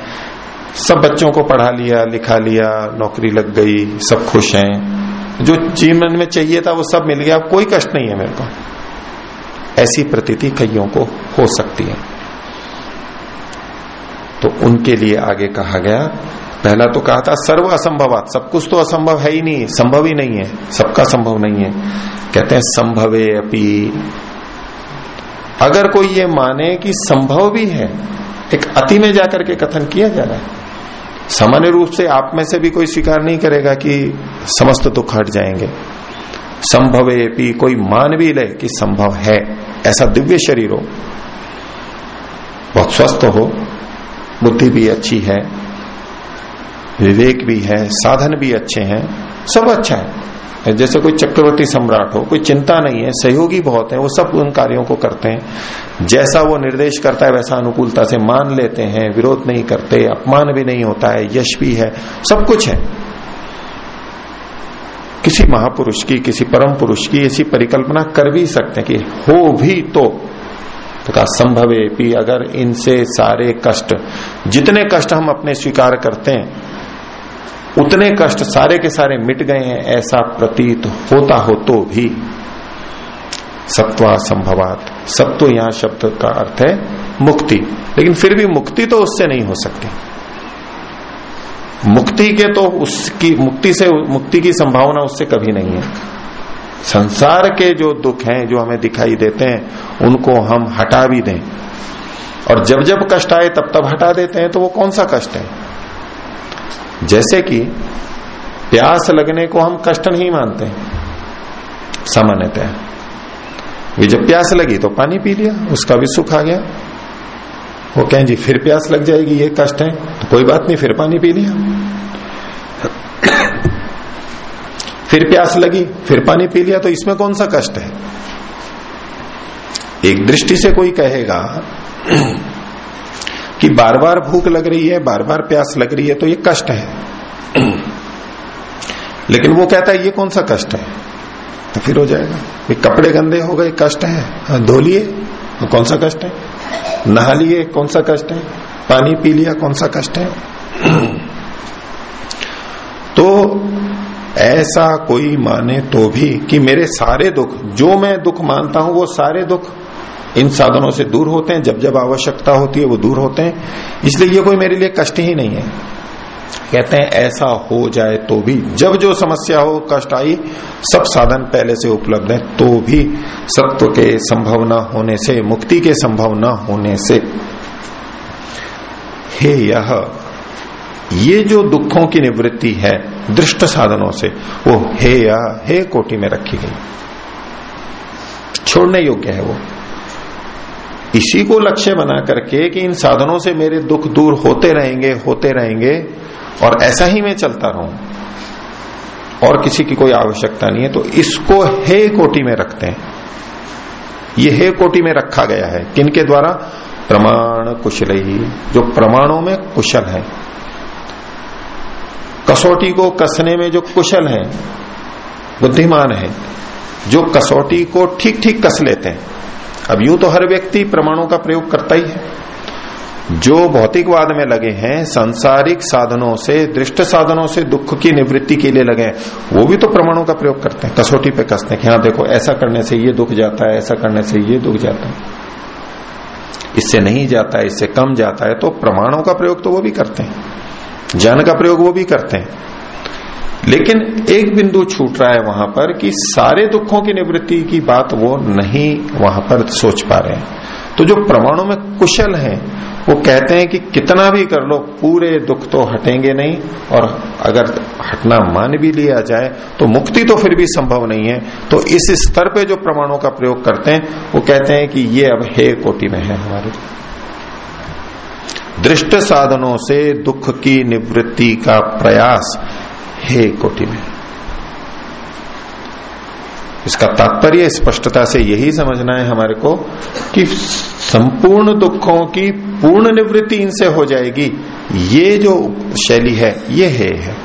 सब बच्चों को पढ़ा लिया, लिखा लिया, नौकरी लग गई, सब खुश हैं। जो जीवन में चाहिए था वो सब मिल गया कोई कष्ट नहीं है मेरे को। ऐसी प्रतीति कईयों को हो सकती है। तो उनके लिए आगे कहा गया पहला तो कहा था, सर्व असंभवात, सब कुछ तो असंभव है ही नहीं, संभव ही नहीं है, सबका संभव नहीं है। कहते हैं, संभवे अपी। अगर कोई ये माने कि संभव भी है, एक अति में जाकर के कथन किया जा रहा है, सामान्य रूप से आप में से भी कोई स्वीकार नहीं करेगा कि समस्त दुख हट जाएँगे। संभव भी कोई मान भी ले कि संभव है, ऐसा दिव्य शरीर हो, बहुत स्वस्थ हो, बुद्धि भी अच्छी है विवेक भी है, साधन भी अच्छे हैं, सब अच्छा है। जैसे कोई चक्रवर्ती सम्राट हो, कोई चिंता नहीं है, सहयोगी बहुत है, वो सब उन कार्यों को करते हैं। जैसा वो निर्देश करता है, वैसा अनुकूलता से मान लेते हैं, विरोध नहीं करते, अपमान भी नहीं होता है, यश भी है, सब कुछ है। किसी महापुरुष की, किसी परम पुरुष की ऐसी परिकल्पना कर भी सकते हैं कि हो भी तो। तो कहा, संभवे भी अगर इनसे सारे कष्ट, जितने कष्ट हम अपने स्वीकार करते हैं उतने कष्ट सारे के सारे मिट गए हैं, ऐसा प्रतीत होता हो तो भी। सत्वा संभवात। सत्व यहाँ शब्द का अर्थ है मुक्ति। लेकिन फिर भी मुक्ति तो उससे नहीं हो सकती। मुक्ति के तो उसकी, मुक्ति से, मुक्ति की संभावना उससे कभी नहीं है। संसार के जो दुख हैं, जो हमें दिखाई देते हैं, उनको हम हटा भी दें। और जब जब कष्ट आए, तब तब हटा देते हैं तो वो कौन सा कष्ट है? जैसे कि प्यास लगने को हम कष्ट नहीं मानते सामान्यतः। जब प्यास लगी तो पानी पी लिया, उसका भी सुख आ गया। वो कहें, जी, फिर प्यास लग जाएगी, ये कष्ट है। तो कोई बात नहीं, फिर पानी पी लिया। फिर प्यास लगी, फिर पानी पी लिया तो इसमें कौन सा कष्ट है? एक दृष्टि से कोई कहेगा कि बार बार भूख लग रही है बार बार प्यास लग रही है तो ये कष्ट है। लेकिन वो कहता है ये कौन सा कष्ट है? तो फिर हो जाएगा। ये कपड़े गंदे हो गए कष्ट है। हाँ, धो लिए तो कौन सा कष्ट है? नहा लिए कौन सा कष्ट है? पानी पी लिया कौन सा कष्ट है? तो ऐसा कोई माने तो भी कि मेरे सारे दुख जो मैं दुख मानता हूँ वो सारे दुख इन साधनों से दूर होते हैं, जब जब आवश्यकता होती है वो दूर होते हैं। इसलिए ये कोई मेरे लिए कष्ट ही नहीं है। कहते हैं, ऐसा हो जाए तो भी, जब जो समस्या हो, कष्ट आई, सब साधन पहले से उपलब्ध है तो भी सत्व के संभव न होने से, मुक्ति के संभव न होने से। हे यह, ये जो दुखों की निवृत्ति है, दृष्ट साधनों से, वो हे या हे कोटि में रखी गई। छोड़ने योग्य है वो। इसी को लक्ष्य बना करके कि इन साधनों से मेरे दुख दूर होते रहेंगे होते रहेंगे, और ऐसा ही मैं चलता रहूँ। और किसी की कोई आवश्यकता नहीं है तो इसको हे कोटि में रखते हैं। ये हे कोटि में रखा गया है। किनके द्वारा? प्रमाण कुशल ही। जो प्रमाणों में कुशल है। कसौटी को कसने में जो कुशल है, बुद्धिमान है, जो कसौटी को ठीक ठीक कस लेते हैं। अब यूँ तो हर व्यक्ति प्रमाणों का प्रयोग करता ही है। जो भौतिकवाद में लगे हैं, सांसारिक साधनों से, दृष्ट साधनों से दुख की निवृत्ति के लिए लगे हैं, वो भी तो प्रमाणों का प्रयोग करते हैं। कसौटी पे कसते हैं हाँ देखो, ऐसा करने से ये दुख जाता है, ऐसा करने से ये दुख जाता है। इससे नहीं जाता है इससे कम जाता है तो प्रमाणों का प्रयोग तो वो भी करते हैं। ज्ञान का प्रयोग वो भी करते हैं। लेकिन एक बिंदु छूट रहा है वहाँ पर कि सारे दुखों की निवृत्ति की बात वो नहीं वहाँ पर सोच पा रहे हैं। तो जो प्रमाणों में कुशल हैं, वो कहते हैं कि कितना भी कर लो, पूरे दुख तो हटेंगे नहीं, और अगर हटना मान भी लिया जाए तो मुक्ति तो फिर भी संभव नहीं है। तो इस स्तर पे जो प्रमाणों का प्रयोग करते हैं, वो कहते हैं कि ये अब हे कोटि में है हमारे। दृष्ट साधनों से दुख की निवृत्ति का प्रयास हे कोटि में। इसका तात्पर्य स्पष्टता से यही समझना है हमारे को कि संपूर्ण दुखों की पूर्ण निवृत्ति इनसे हो जाएगी। ये जो शैली है ये है, है।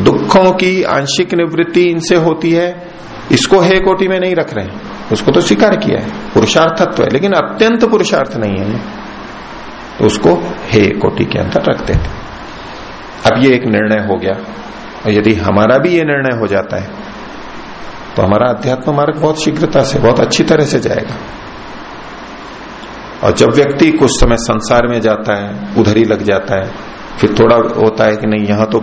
दुखों की आंशिक निवृत्ति इनसे होती है। इसको हे कोटि में नहीं रख रहे हैं। उसको तो स्वीकार किया है। पुरुषार्थत्व है लेकिन अत्यंत पुरुषार्थ नहीं है तो उसको हे कोटि के अंदर रखते थे अब ये एक निर्णय हो गया। और यदि हमारा भी ये निर्णय हो जाता है तो हमारा अध्यात्म मार्ग बहुत शीघ्रता से, बहुत अच्छी तरह से जाएगा। और जब व्यक्ति कुछ समय संसार में जाता है, उधर ही लग जाता है, फिर थोड़ा होता है कि नहीं, यहाँ तो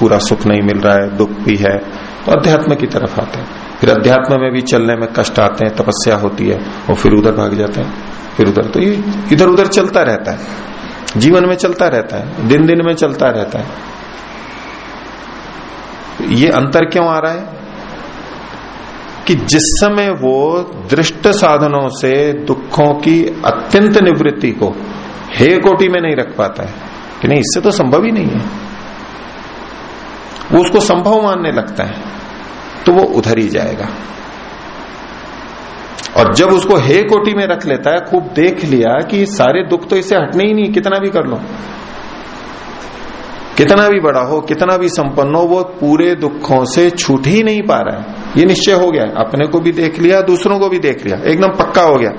पूरा सुख नहीं मिल रहा है, दुख भी है तो अध्यात्म की तरफ़ आते हैं। फिर अध्यात्म में भी चलने में कष्ट आते हैं, तपस्या होती है, और फिर उधर भाग जाते हैं। फिर उधर तो ये इधर उधर चलता रहता है। जीवन में चलता रहता है, दिन दिन में चलता रहता है। ये अंतर क्यों आ रहा है? कि जिस समय वो दृष्ट साधनों से दुखों की अत्यंत निवृत्ति को हे कोटि में नहीं रख पाता है, कि नहीं, इससे तो संभव ही नहीं है। वो उसको संभव मानने लगता है तो वो उधर ही जाएगा। और जब उसको हे कोटी में रख लेता है, खूब देख लिया कि सारे दुख तो इसे हटने ही नहीं, कितना भी कर लो। कितना भी बड़ा हो, कितना भी संपन्न हो, वो पूरे दुखों से छूट ही नहीं पा रहा है। ये निश्चय हो गया। अपने को भी देख लिया, दूसरों को भी देख लिया। एकदम पक्का हो गया।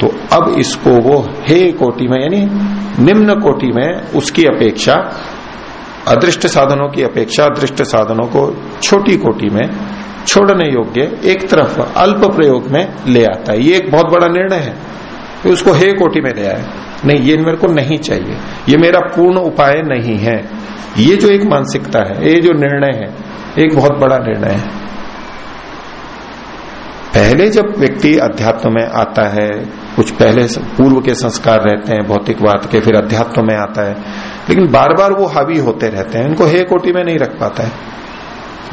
तो अब इसको वो हे कोटि में, यानी निम्न कोटि में उसकी अपेक्षा, अदृष्ट साधनों की अपेक्षा दृष्ट साधनों को छोटी कोटि में छोड़ने योग्य एक तरफ़ अल्प प्रयोग में ले आता है। ये एक बहुत बड़ा निर्णय है तो उसको हे कोटि में ले आए। नहीं, ये मेरे को नहीं चाहिए। ये मेरा पूर्ण उपाय नहीं है। ये जो एक मानसिकता है, ये जो निर्णय है, एक बहुत बड़ा निर्णय है। पहले जब व्यक्ति अध्यात्म में आता है, कुछ पहले पूर्व के संस्कार रहते हैं भौतिकवाद के, फिर अध्यात्म में आता है, लेकिन बार बार वो हावी होते रहते हैं इनको हे कोटि में नहीं रख पाता है।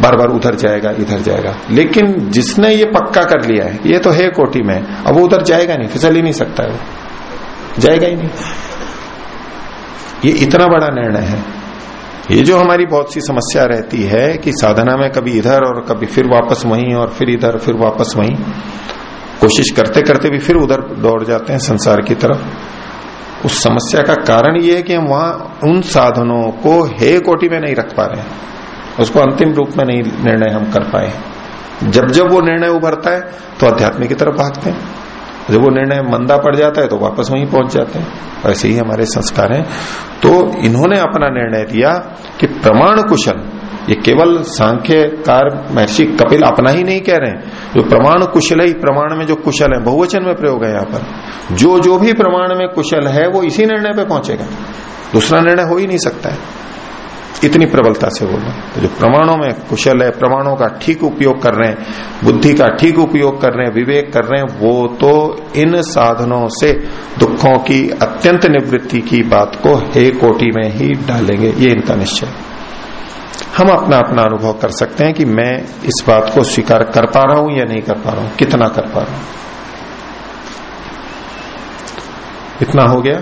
बार बार उधर जाएगा, इधर जाएगा। लेकिन जिसने ये पक्का कर लिया है, ये तो है कोटि में, अब वो उधर जाएगा नहीं, फिसल ही नहीं सकता है जाएगा ही नहीं। ये इतना बड़ा निर्णय है। ये जो हमारी बहुत सी समस्या रहती है कि साधना में कभी इधर और कभी फिर वापस वहीं और फिर इधर, फिर वापस वहीं, कोशिश करते करते भी फिर उधर दौड़ जाते हैं संसार की तरफ़। उस समस्या का कारण ये है कि हम वहाँ उन साधनों को हे कोटि में नहीं रख पा रहे हैं। उसको अंतिम रूप में नहीं निर्णय हम कर पाए जब जब वो निर्णय उभरता है तो अध्यात्म की तरफ़ भागते हैं। जब वो निर्णय मंदा पड़ जाता है तो वापस वहीं पहुँच जाते हैं। ऐसे ही हमारे संस्कार हैं। तो इन्होंने अपना निर्णय दिया कि प्रमाण कुशल, ये केवल सांख्यकार महर्षि कपिल अपना ही नहीं कह रहे हैं। जो प्रमाण कुशल है, प्रमाण में जो कुशल है, बहुवचन में प्रयोग है यहाँ पर। जो जो भी प्रमाण में कुशल है, वो इसी निर्णय पे पहुंचेगा। दूसरा निर्णय हो ही नहीं सकता है। इतनी प्रबलता से बोलो। तो जो प्रमाणों में कुशल है, प्रमाणों का ठीक उपयोग कर रहे हैं, बुद्धि का ठीक उपयोग कर रहे हैं, विवेक कर रहे हैं, वो तो इन साधनों से दुखों की अत्यंत निवृत्ति की बात को हे कोटि में ही डालेंगे। ये इनका निश्चय हम अपना अपना अनुभव कर सकते हैं कि मैं इस बात को स्वीकार कर पा रहा हूँ या नहीं कर पा रहा हूँ, कितना कर पा रहा हूँ। इतना हो गया?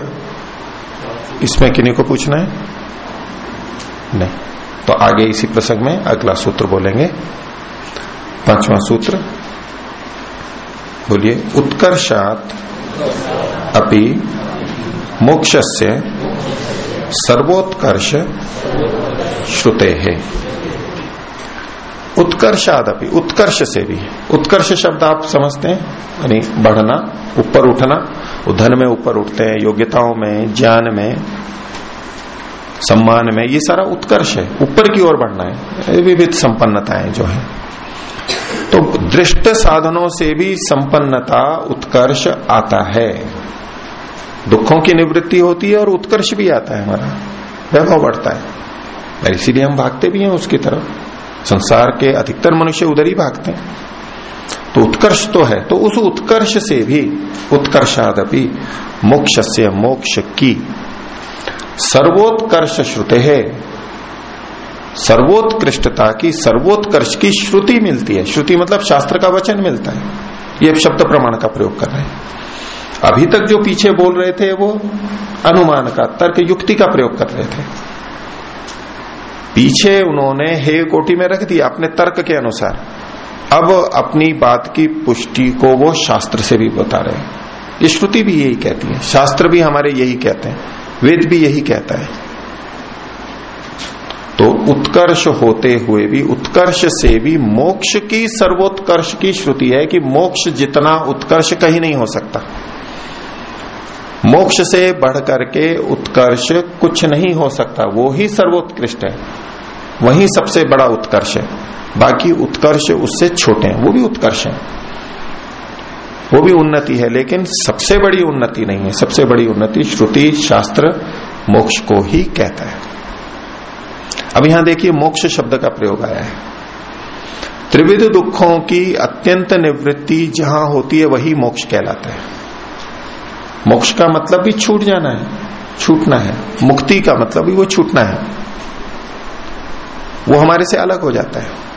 इसमें किन्हीं को पूछना है? नहीं। तो आगे इसी प्रसंग में अगला सूत्र बोलेंगे। पांचवा सूत्र। बोलिए, उत्कर्षात अपि मोक्ष से सर्वोत्कर्ष श्रुते। है उत्कर्षाद उत्कर्ष से भी। उत्कर्ष शब्द आप समझते हैं, यानी बढ़ना, ऊपर उठना धन में ऊपर उठते हैं, योग्यताओं में, ज्ञान में सम्मान में, ये सारा उत्कर्ष है। ऊपर की ओर बढ़ना है। विविध संपन्नताएँ जो है। तो दृष्ट साधनों से भी संपन्नता, उत्कर्ष आता है। दुखों की निवृत्ति होती है और उत्कर्ष भी आता है हमारा। वैभव बढ़ता है। इसीलिए हम भागते भी हैं उसकी तरफ़। संसार के अधिकतर मनुष्य उधर ही भागते हैं। तो उत्कर्ष तो है। तो उस उत्कर्ष से भी, उत्कर्षादपि मोक्ष से मोक्ष की सर्वोत्कर्ष श्रुते है। सर्वोत्कृष्टता की, सर्वोत्कर्ष की श्रुति मिलती है। श्रुति मतलब शास्त्र का वचन मिलता है। ये शब्द प्रमाण का प्रयोग कर रहे हैं। अभी तक जो पीछे बोल रहे थे, वो अनुमान का, तर्क युक्ति का प्रयोग कर रहे थे। पीछे उन्होंने हे कोटि में रख दिया, अपने तर्क के अनुसार। अब अपनी बात की पुष्टि को वो शास्त्र से भी बता रहे हैं। ये श्रुति भी यही कहती है। शास्त्र भी हमारे यही कहते हैं। वेद भी यही कहता है। तो उत्कर्ष होते हुए भी, उत्कर्ष से भी मोक्ष की सर्वोत्कर्ष की श्रुति है कि मोक्ष जितना उत्कर्ष कहीं नहीं हो सकता। मोक्ष से बढ़ करके उत्कर्ष कुछ नहीं हो सकता, वो ही सर्वोत्कृष्ट है। वही सबसे बड़ा उत्कर्ष है। बाकी उत्कर्ष उससे छोटे हैं, वो भी उत्कर्ष है। वो भी उन्नति है, लेकिन सबसे बड़ी उन्नति नहीं है। सबसे बड़ी उन्नति श्रुति शास्त्र मोक्ष को ही कहता है। अब यहाँ देखिए, मोक्ष शब्द का प्रयोग आया है। त्रिविध दुखों की अत्यंत निवृत्ति जहाँ होती है, वही मोक्ष कहलाता है। मोक्ष का मतलब भी छूट जाना है, छूटना है। मुक्ति का मतलब भी वो छूटना है। वो हमारे से अलग हो जाता है।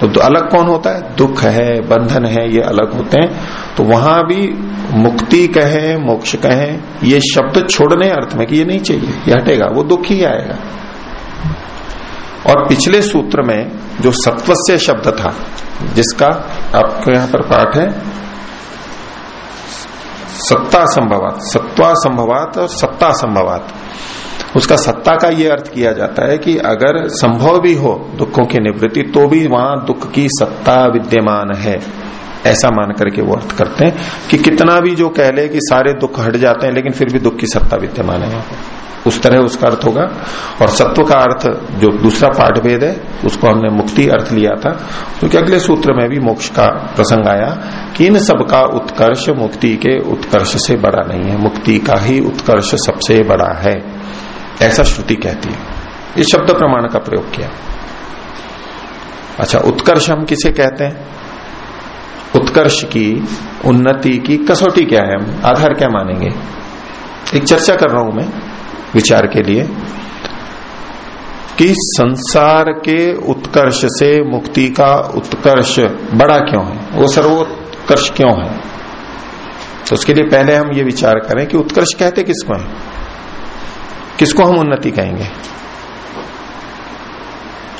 तो, अलग कौन होता है? दुख है बंधन है ये अलग होते हैं। तो वहाँ भी मुक्ति कहे मोक्ष कहे ये शब्द छोड़ने अर्थ में कि ये नहीं चाहिए ये हटेगा वो दुख ही आएगा। और पिछले सूत्र में जो सत्वस्य शब्द था जिसका आपके यहाँ पर पाठ है सत्ता संभवात सत्वा संभवात और सत्ता संभवात। उसका सत्ता का ये अर्थ किया जाता है कि अगर संभव भी हो दुखों की निवृत्ति तो भी वहाँ दुख की सत्ता विद्यमान है। ऐसा मान करके वो अर्थ करते हैं कि कितना भी जो कह ले कि सारे दुख हट जाते हैं, लेकिन फिर भी दुख की सत्ता विद्यमान है। उस तरह उसका अर्थ होगा। और सत्व का अर्थ जो दूसरा पाठ भेद है, उसको हमने मुक्ति अर्थ लिया था, क्योंकि तो अगले सूत्र में भी मोक्ष का प्रसंग आया कि इन सब का उत्कर्ष मुक्ति के उत्कर्ष से बड़ा नहीं है। मुक्ति का ही उत्कर्ष सबसे बड़ा है। ऐसा श्रुति कहती है। ये शब्द प्रमाण का प्रयोग किया। अच्छा उत्कर्ष हम किसे कहते हैं? उत्कर्ष की उन्नति की कसौटी क्या है हम? आधार क्या मानेंगे? एक चर्चा कर रहा हूँ मैं विचार के लिए कि संसार के उत्कर्ष से मुक्ति का उत्कर्ष बड़ा क्यों है? वो सर्वोत्कर्ष क्यों है? तो उसके लिए पहले हम ये विचार करें कि उत्कर्ष कहते किसको है? किसको हम उन्नति कहेंगे?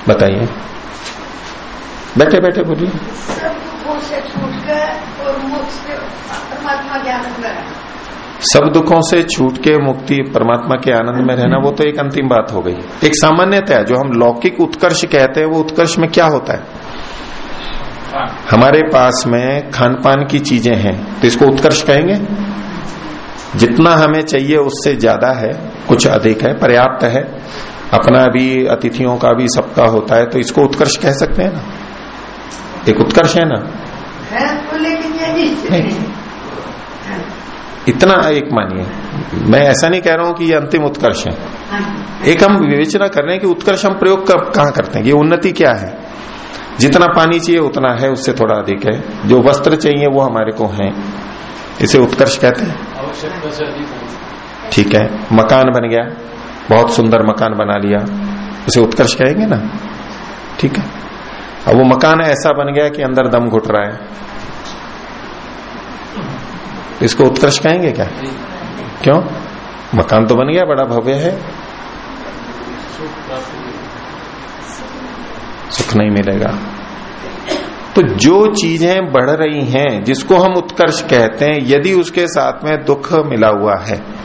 बताइए। बैठे बैठे बोलिए। सब दुखों से छूट के मुक्ति परमात्मा के आनंद में रहना, वो तो एक अंतिम बात हो गई। एक सामान्यतः जो हम लौकिक उत्कर्ष कहते हैं, वो उत्कर्ष में क्या होता है? हमारे पास में खान पान की चीज़ें हैं तो इसको उत्कर्ष कहेंगे? जितना हमें चाहिए उससे ज़्यादा है। कुछ अधिक है पर्याप्त है। अपना भी अतिथियों का भी सबका होता है तो इसको उत्कर्ष कह सकते हैं ना? एक उत्कर्ष है ना? है तो लेकिन ये नीचे नहीं। इतना एक मानिए। मैं ऐसा नहीं कह रहा हूँ कि ये अंतिम उत्कर्ष है। हाँ एक हम विवेचना कर रहे हैं कि उत्कर्ष हम प्रयोग कब कहाँ करते हैं? ये उन्नति क्या है? जितना पानी चाहिए उतना है उससे थोड़ा अधिक है। जो वस्त्र चाहिए वो हमारे को है। इसे उत्कर्ष कहते हैं। ठीक है, मकान बन गया। बहुत सुंदर मकान बना लिया। उसे उत्कर्ष कहेंगे ना? ठीक है। अब वो मकान ऐसा बन गया कि अंदर दम घुट रहा है। इसको उत्कर्ष कहेंगे क्या? क्यों? मकान तो बन गया, बड़ा भव्य है। सुख नहीं मिलेगा। तो जो चीज़ें बढ़ रही हैं, जिसको हम उत्कर्ष कहते हैं, यदि उसके साथ में दुख मिला हुआ है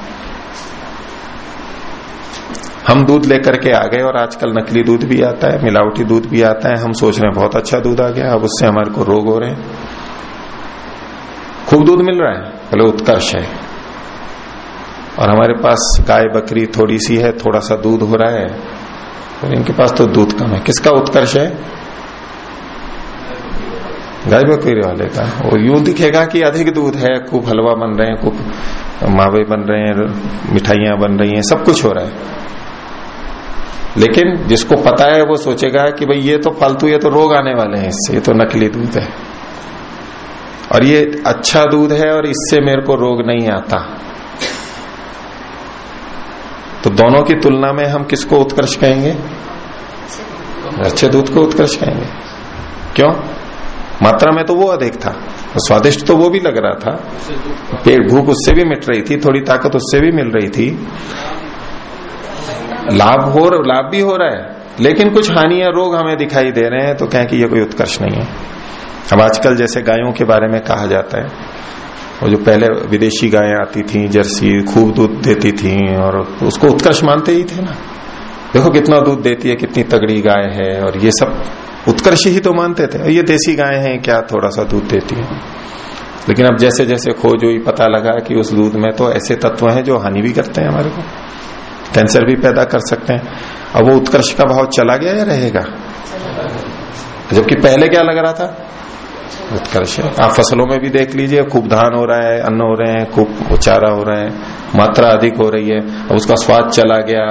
हम दूध लेकर के आ गए और आजकल नकली दूध भी आता है, मिलावटी दूध भी आता है। हम सोच रहे हैं, बहुत अच्छा दूध आ गया, अब उससे हमारे को रोग हो रहे हैं। खूब दूध मिल रहा है बोले उत्कर्ष है। और हमारे पास गाय बकरी थोड़ी सी है, थोड़ा सा दूध हो रहा है और इनके पास तो दूध कम है। किसका उत्कर्ष है? गाय बकरी वाले का। और यूँ दिखेगा कि अधिक दूध है, खूब हलवा बन रहे हैं, खूब मावे बन रहे हैं, मिठाइयाँ बन रही हैं, सब कुछ हो रहा है। लेकिन जिसको पता है, वो सोचेगा कि भाई ये तो फालतू, ये तो रोग आने वाले हैं इससे, ये तो नकली दूध है। और ये अच्छा दूध है और इससे मेरे को रोग नहीं आता। तो दोनों की तुलना में हम किसको उत्कर्ष कहेंगे? अच्छे दूध को उत्कर्ष कहेंगे। क्यों? मात्रा में तो वो अधिक था स्वादिष्ट तो वो भी लग रहा था। पेट, भूख उससे भी मिट रही थी, थोड़ी ताकत उससे भी मिल रही थी। लाभ हो रहा लाभ भी हो रहा है, लेकिन कुछ हानि या रोग हमें दिखाई दे रहे हैं तो कहें कि ये कोई उत्कर्ष नहीं है। अब आजकल जैसे गायों के बारे में कहा जाता है और जो पहले विदेशी गायें आती थी, जर्सी, खूब दूध देती थी, और उसको उत्कर्ष मानते ही थे ना। देखो कितना दूध देती है, कितनी तगड़ी गाय है, और ये सब उत्कर्ष ही तो मानते थे। ये देसी गाय हैं, क्या थोड़ा सा दूध देती है। लेकिन अब जैसे जैसे खोज हुई पता लगा कि उस दूध में तो ऐसे तत्व हैं जो हानि भी करते हैं हमारे को। कैंसर भी पैदा कर सकते हैं। अब वो उत्कर्ष का भाव चला गया या रहेगा? जबकि पहले क्या लग रहा था? उत्कर्ष। आप फ़सलों में भी देख लीजिए, खूब धान हो रहा है, अन्न हो रहे हैं, खूब चारा हो रहा है, मात्रा अधिक हो रही है, अब उसका स्वाद चला गया,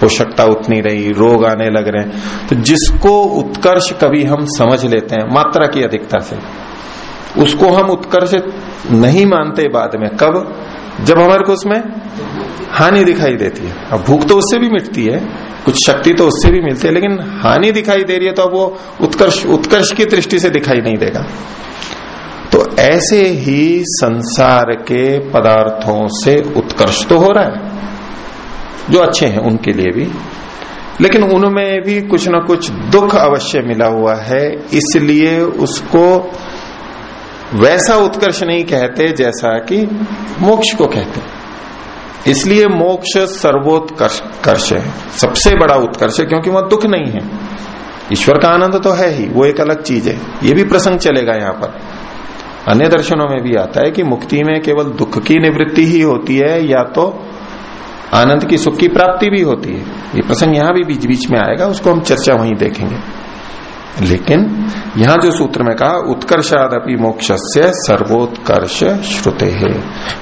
पोषकता उतनी रही, रोग आने लग रहे हैं। तो जिसको उत्कर्ष कभी हम समझ लेते हैं, मात्रा की अधिकता से, उसको हम उत्कर्ष नहीं मानते बाद में। कब? जब हमारे को उसमें हानि दिखाई देती है। अब भूख तो उससे भी मिटती है, कुछ शक्ति तो उससे भी मिलती है, लेकिन हानि दिखाई दे रही है तो अब वो उत्कर्ष उत्कर्ष की दृष्टि से दिखाई नहीं देगा। तो ऐसे ही संसार के पदार्थों से उत्कर्ष तो हो रहा है, जो अच्छे हैं उनके लिए भी। लेकिन उनमें भी कुछ ना कुछ दुख अवश्य मिला हुआ है, इसलिए उसको वैसा उत्कर्ष नहीं कहते जैसा कि मोक्ष को कहते इसलिए मोक्ष सर्वोत्कर्ष है। सबसे बड़ा उत्कर्ष है, क्योंकि वहाँ दुख नहीं है। ईश्वर का आनंद तो है ही, वो एक अलग चीज़ है। ये भी प्रसंग चलेगा यहाँ पर। अन्य दर्शनों में भी आता है कि मुक्ति में केवल दुख की निवृत्ति ही होती है, या तो आनंद की सुख की प्राप्ति भी होती है। ये प्रसंग यहाँ भी बीच बीच में आएगा, उसको हम चर्चा वहीं देखेंगे। लेकिन यहाँ जो सूत्र में कहा, उत्कर्षादपि मोक्ष से सर्वोत्कर्ष श्रुते। है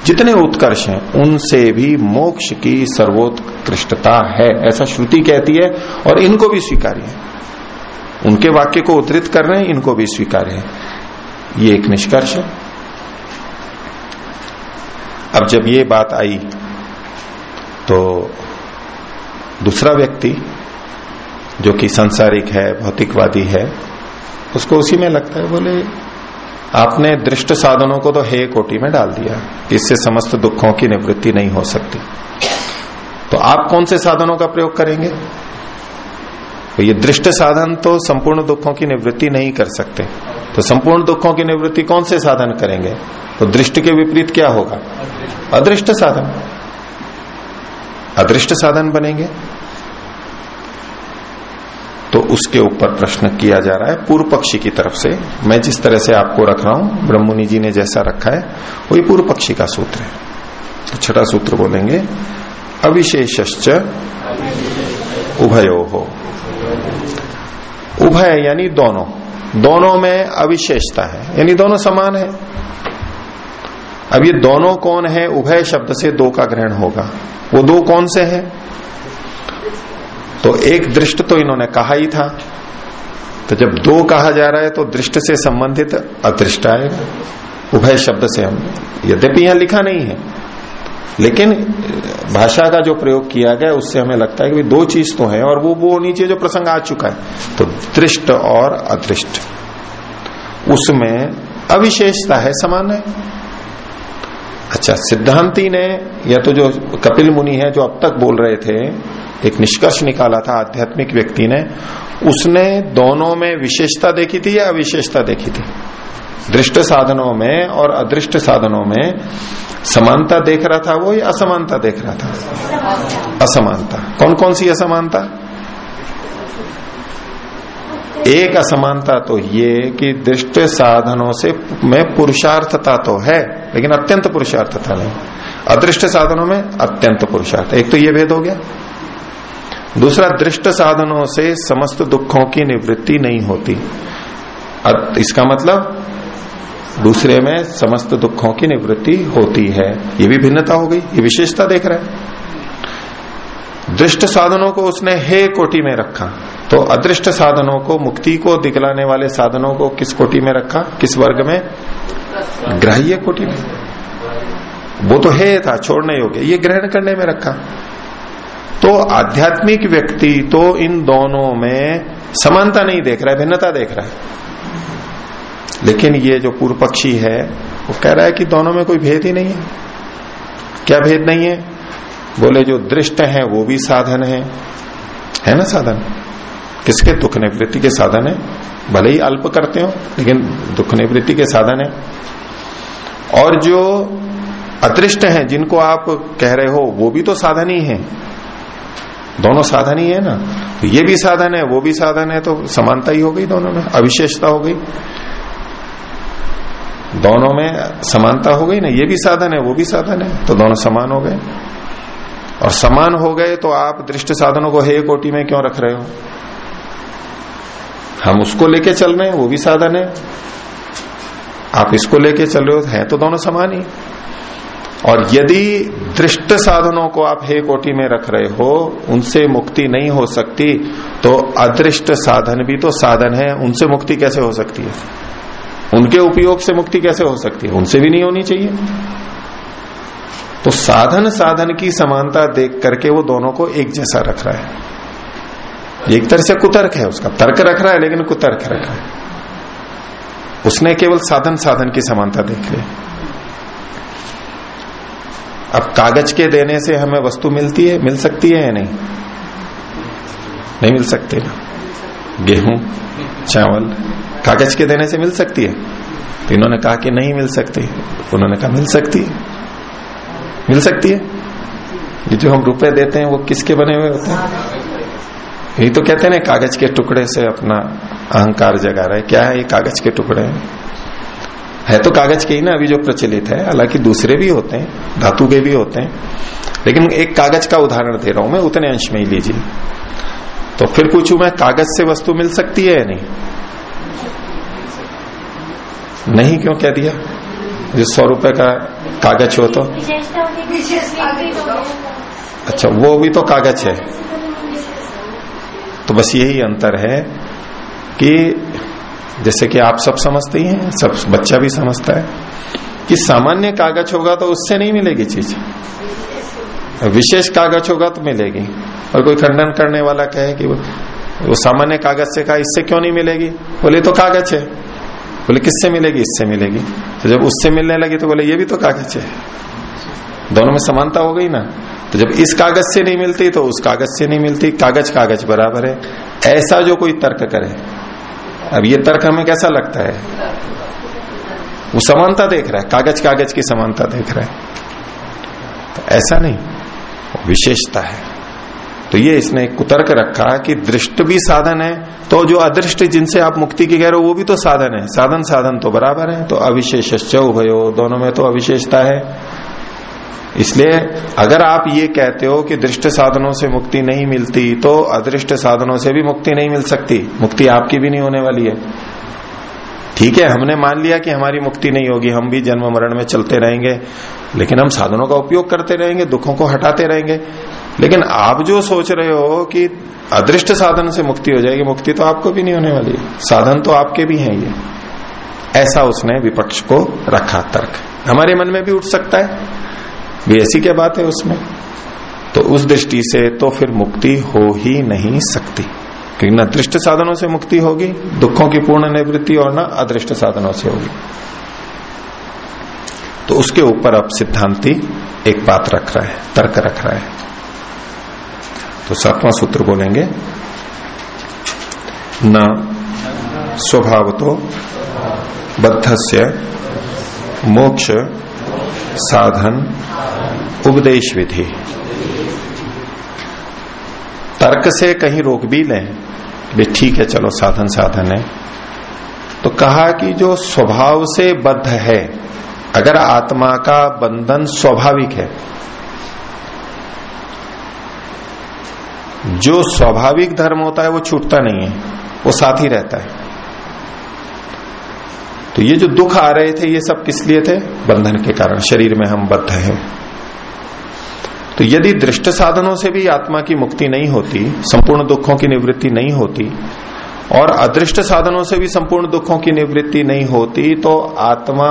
जितने उत्कर्ष हैं, उनसे भी मोक्ष की सर्वोत्कृष्टता है, ऐसा श्रुति कहती है, और इनको भी स्वीकार्य है उनके वाक्य को उद्धृत कर रहे हैं, इनको भी स्वीकार्य है ये एक निष्कर्ष है। अब जब ये बात आई तो दूसरा व्यक्ति जो कि सांसारिक है भौतिकवादी है उसको उसी में लगता है बोले आपने दृष्ट साधनों को तो हे कोटि में डाल दिया इससे समस्त दुखों की निवृत्ति नहीं हो सकती। तो आप कौन से साधनों का प्रयोग करेंगे? तो ये दृष्ट साधन तो संपूर्ण दुखों की निवृत्ति नहीं कर सकते। तो संपूर्ण दुखों की निवृत्ति कौन से साधन करेंगे? तो दृष्टि के विपरीत क्या होगा? अदृष्ट। साधन। अदृष्ट साधन बनेंगे। तो उसके ऊपर प्रश्न किया जा रहा है, पूर्व पक्षी की तरफ़ से। मैं जिस तरह से आपको रख रहा हूँ ब्रह्मनि जी ने जैसा रखा है, वही पूर्व पक्षी का सूत्र है। तो छठा सूत्र बोलेंगे अविशेष उभयो। हो उभय यानी दोनों। दोनों में अविशेषता है, यानी दोनों समान है। अब ये दोनों कौन है? उभय शब्द से दो का ग्रहण होगा। वो दो कौन से हैं? तो एक दृष्ट तो इन्होंने कहा ही था। तो जब दो कहा जा रहा है तो दृष्ट से संबंधित अदृष्ट आएगा उभय शब्द से हम, यद्यपि यहाँ लिखा नहीं है, लेकिन, भाषा का जो प्रयोग किया गया, उससे हमें लगता है कि दो चीज़ तो है, और वो वो नीचे जो प्रसंग आ चुका है तो दृष्ट और अदृष्ट, उसमें अविशेषता है, समान है। अच्छा सिद्धांति ने, या तो जो कपिल मुनि है जो अब तक बोल रहे थे, एक निष्कर्ष निकाला था आध्यात्मिक व्यक्ति ने, उसने दोनों में विशेषता देखी थी या अविशेषता देखी थी? दृष्ट साधनों में और अदृष्ट साधनों में समानता देख रहा था वो या असमानता देख रहा था? असमानता। कौन कौन सी असमानता? एक असमानता तो ये कि दृष्ट साधनों से में पुरुषार्थता तो है, लेकिन अत्यंत पुरुषार्थता नहीं। अदृष्ट साधनों में अत्यंत पुरुषार्थ। एक तो ये भेद हो गया। दूसरा, दृष्ट साधनों से समस्त दुखों की निवृत्ति नहीं होती। इसका मतलब दूसरे में समस्त दुखों की निवृत्ति होती है। ये भी भिन्नता हो गई, ये विशेषता देख रहे है। दृष्ट साधनों को उसने हे कोटि में रखा। तो अदृष्ट साधनों को, मुक्ति को, दिखलाने वाले साधनों को किस कोटि में रखा? किस वर्ग में? ग्राह्य कोटि में। वो तो है था, छोड़ने योग्य। ये ग्रहण करने में रखा। तो आध्यात्मिक व्यक्ति तो इन दोनों में समानता नहीं देख रहा है, भिन्नता देख रहा है। लेकिन ये जो पूर्व पक्षी है, वो कह रहा है कि दोनों में कोई भेद ही नहीं है। क्या भेद नहीं है? बोले, जो दृष्ट है, वो भी साधन है। है ना साधन? किसके दुख निवृत्ति के साधन है? भले ही अल्प करते हो, लेकिन दुख निवृत्ति के साधन है। और जो अदृष्ट हैं, जिनको आप कह रहे हो, वो भी तो साधन ही है। दोनों साधन ही है ना? तो ये भी साधन है, वो भी साधन है तो समानता ही हो गई दोनों में, अविशेषता हो गई। दोनों में समानता हो गई ना? ये भी साधन है, वो भी साधन है तो दोनों समान हो गए। और समान हो गए तो आप दृष्ट साधनों को हे कोटि में क्यों रख रहे हो? हम उसको लेके चल रहे हैं, वो भी साधन है। आप इसको लेके चल रहे हो, है तो दोनों समान ही। और यदि दृष्ट साधनों को आप हे कोटि में रख रहे हो, उनसे मुक्ति नहीं हो सकती तो अदृष्ट साधन भी तो साधन है, उनसे मुक्ति कैसे हो सकती है? उनके उपयोग से मुक्ति कैसे हो सकती है? उनसे भी नहीं होनी चाहिए। तो साधन साधन की समानता देख करके वो दोनों को एक जैसा रख रहा है। एक तरह से कुतर्क है उसका। तर्क रख रहा है, लेकिन कुतर्क रख रहा है। उसने केवल साधन साधन की समानता देख ली। अब कागज़ के देने से हमें वस्तु मिलती है, मिल सकती है या नहीं? नहीं मिल सकती ना। गेहूँ, चावल, कागज़ के देने से मिल सकती है। तो इन्होंने कहा कि नहीं मिल सकती। उन्होंने कहा, मिल सकती है। मिल सकती है? ये जो हम रुपए देते हैं, वो किसके बने हुए होते हैं? यही तो कहते हैं ना कागज़ के टुकड़े से अपना अहंकार जगा रहे क्या है ये कागज़ के टुकड़े? है तो कागज़ के ही ना अभी जो प्रचलित है हालाँकि दूसरे भी होते हैं धातु के भी होते हैं। लेकिन एक कागज़ का उदाहरण दे रहा हूँ मैं उतने अंश में ही लीजिए। तो फिर पूछू मैं कागज़ से वस्तु मिल सकती है या नहीं? नहीं क्यों कह दिया? जो सौ रुपए का कागज़ हो तो। अच्छा वो भी तो कागज़ है। तो बस यही अंतर है कि जैसे कि आप सब समझते ही हैं सब बच्चा भी समझता है कि सामान्य कागज़ होगा तो उससे नहीं मिलेगी चीज़। विशेष कागज़ होगा तो मिलेगी। और कोई खंडन करने वाला कहे कि वो, वो सामान्य कागज़ से कहा इससे क्यों नहीं मिलेगी? बोले तो कागज़ है। बोले किससे मिलेगी? इससे मिलेगी। तो जब उससे मिलने लगी तो बोले ये भी तो कागज़ है। दोनों में समानता हो गई ना? तो जब इस कागज़ से नहीं मिलती तो उस कागज़ से नहीं मिलती। कागज़ कागज़ बराबर है। ऐसा जो कोई तर्क करे, अब ये तर्क हमें कैसा लगता है? वो समानता देख रहा है, कागज़ कागज़ की समानता देख रहा है। तो ऐसा नहीं विशेषता है। तो ये इसने एक कुतर्क रखा कि दृष्ट भी साधन है तो जो अदृष्ट जिनसे आप मुक्ति की कह रहे हो, वो भी तो साधन है। साधन साधन तो बराबर है तो अविशेष उभयो। दोनों में तो अविशेषता है। इसलिए अगर आप ये कहते हो कि दृष्ट साधनों से मुक्ति नहीं मिलती तो अदृष्ट साधनों से भी मुक्ति नहीं मिल सकती। मुक्ति आपकी भी नहीं होने वाली है। ठीक है, हमने मान लिया कि हमारी मुक्ति नहीं होगी, हम भी जन्म मरण में चलते रहेंगे, लेकिन हम साधनों का उपयोग करते रहेंगे, दुखों को हटाते रहेंगे। लेकिन आप जो सोच रहे हो कि अदृष्ट साधन से मुक्ति हो जाएगी, मुक्ति तो आपको भी नहीं होने वाली साधन तो आपके भी हैं ये। ऐसा उसने विपक्ष को रखा तर्क। हमारे मन में भी उठ सकता है। भी ऐसी क्या बात है उसमें? तो उस दृष्टि से तो फिर मुक्ति हो ही नहीं सकती। क्योंकि न दृष्ट साधनों से मुक्ति होगी, दुखों की पूर्ण निवृत्ति और न अदृष्ट साधनों से होगी। तो उसके ऊपर अब सिद्धांति एक बात रख रहा है, तर्क रख रहा है। तो सातवां सूत्र बोलेंगे, न स्वभाव तो बद्धस्य मोक्ष साधन, उपदेश विधि। तर्क से कहीं रोक भी लें, भी ठीक है, चलो साधन साधन है। तो कहा कि जो स्वभाव से बद्ध है, अगर आत्मा का बंधन स्वाभाविक है, जो स्वाभाविक धर्म होता है, वो छूटता नहीं है, वो साथ ही रहता है। तो ये जो दुख आ रहे थे, ये सब किस लिए थे? बंधन के कारण। शरीर में हम बद्ध हैं। तो यदि दृष्ट साधनों से भी आत्मा की मुक्ति नहीं होती, संपूर्ण दुखों की निवृत्ति नहीं होती, और अदृष्ट साधनों से भी संपूर्ण दुखों की निवृत्ति नहीं होती तो आत्मा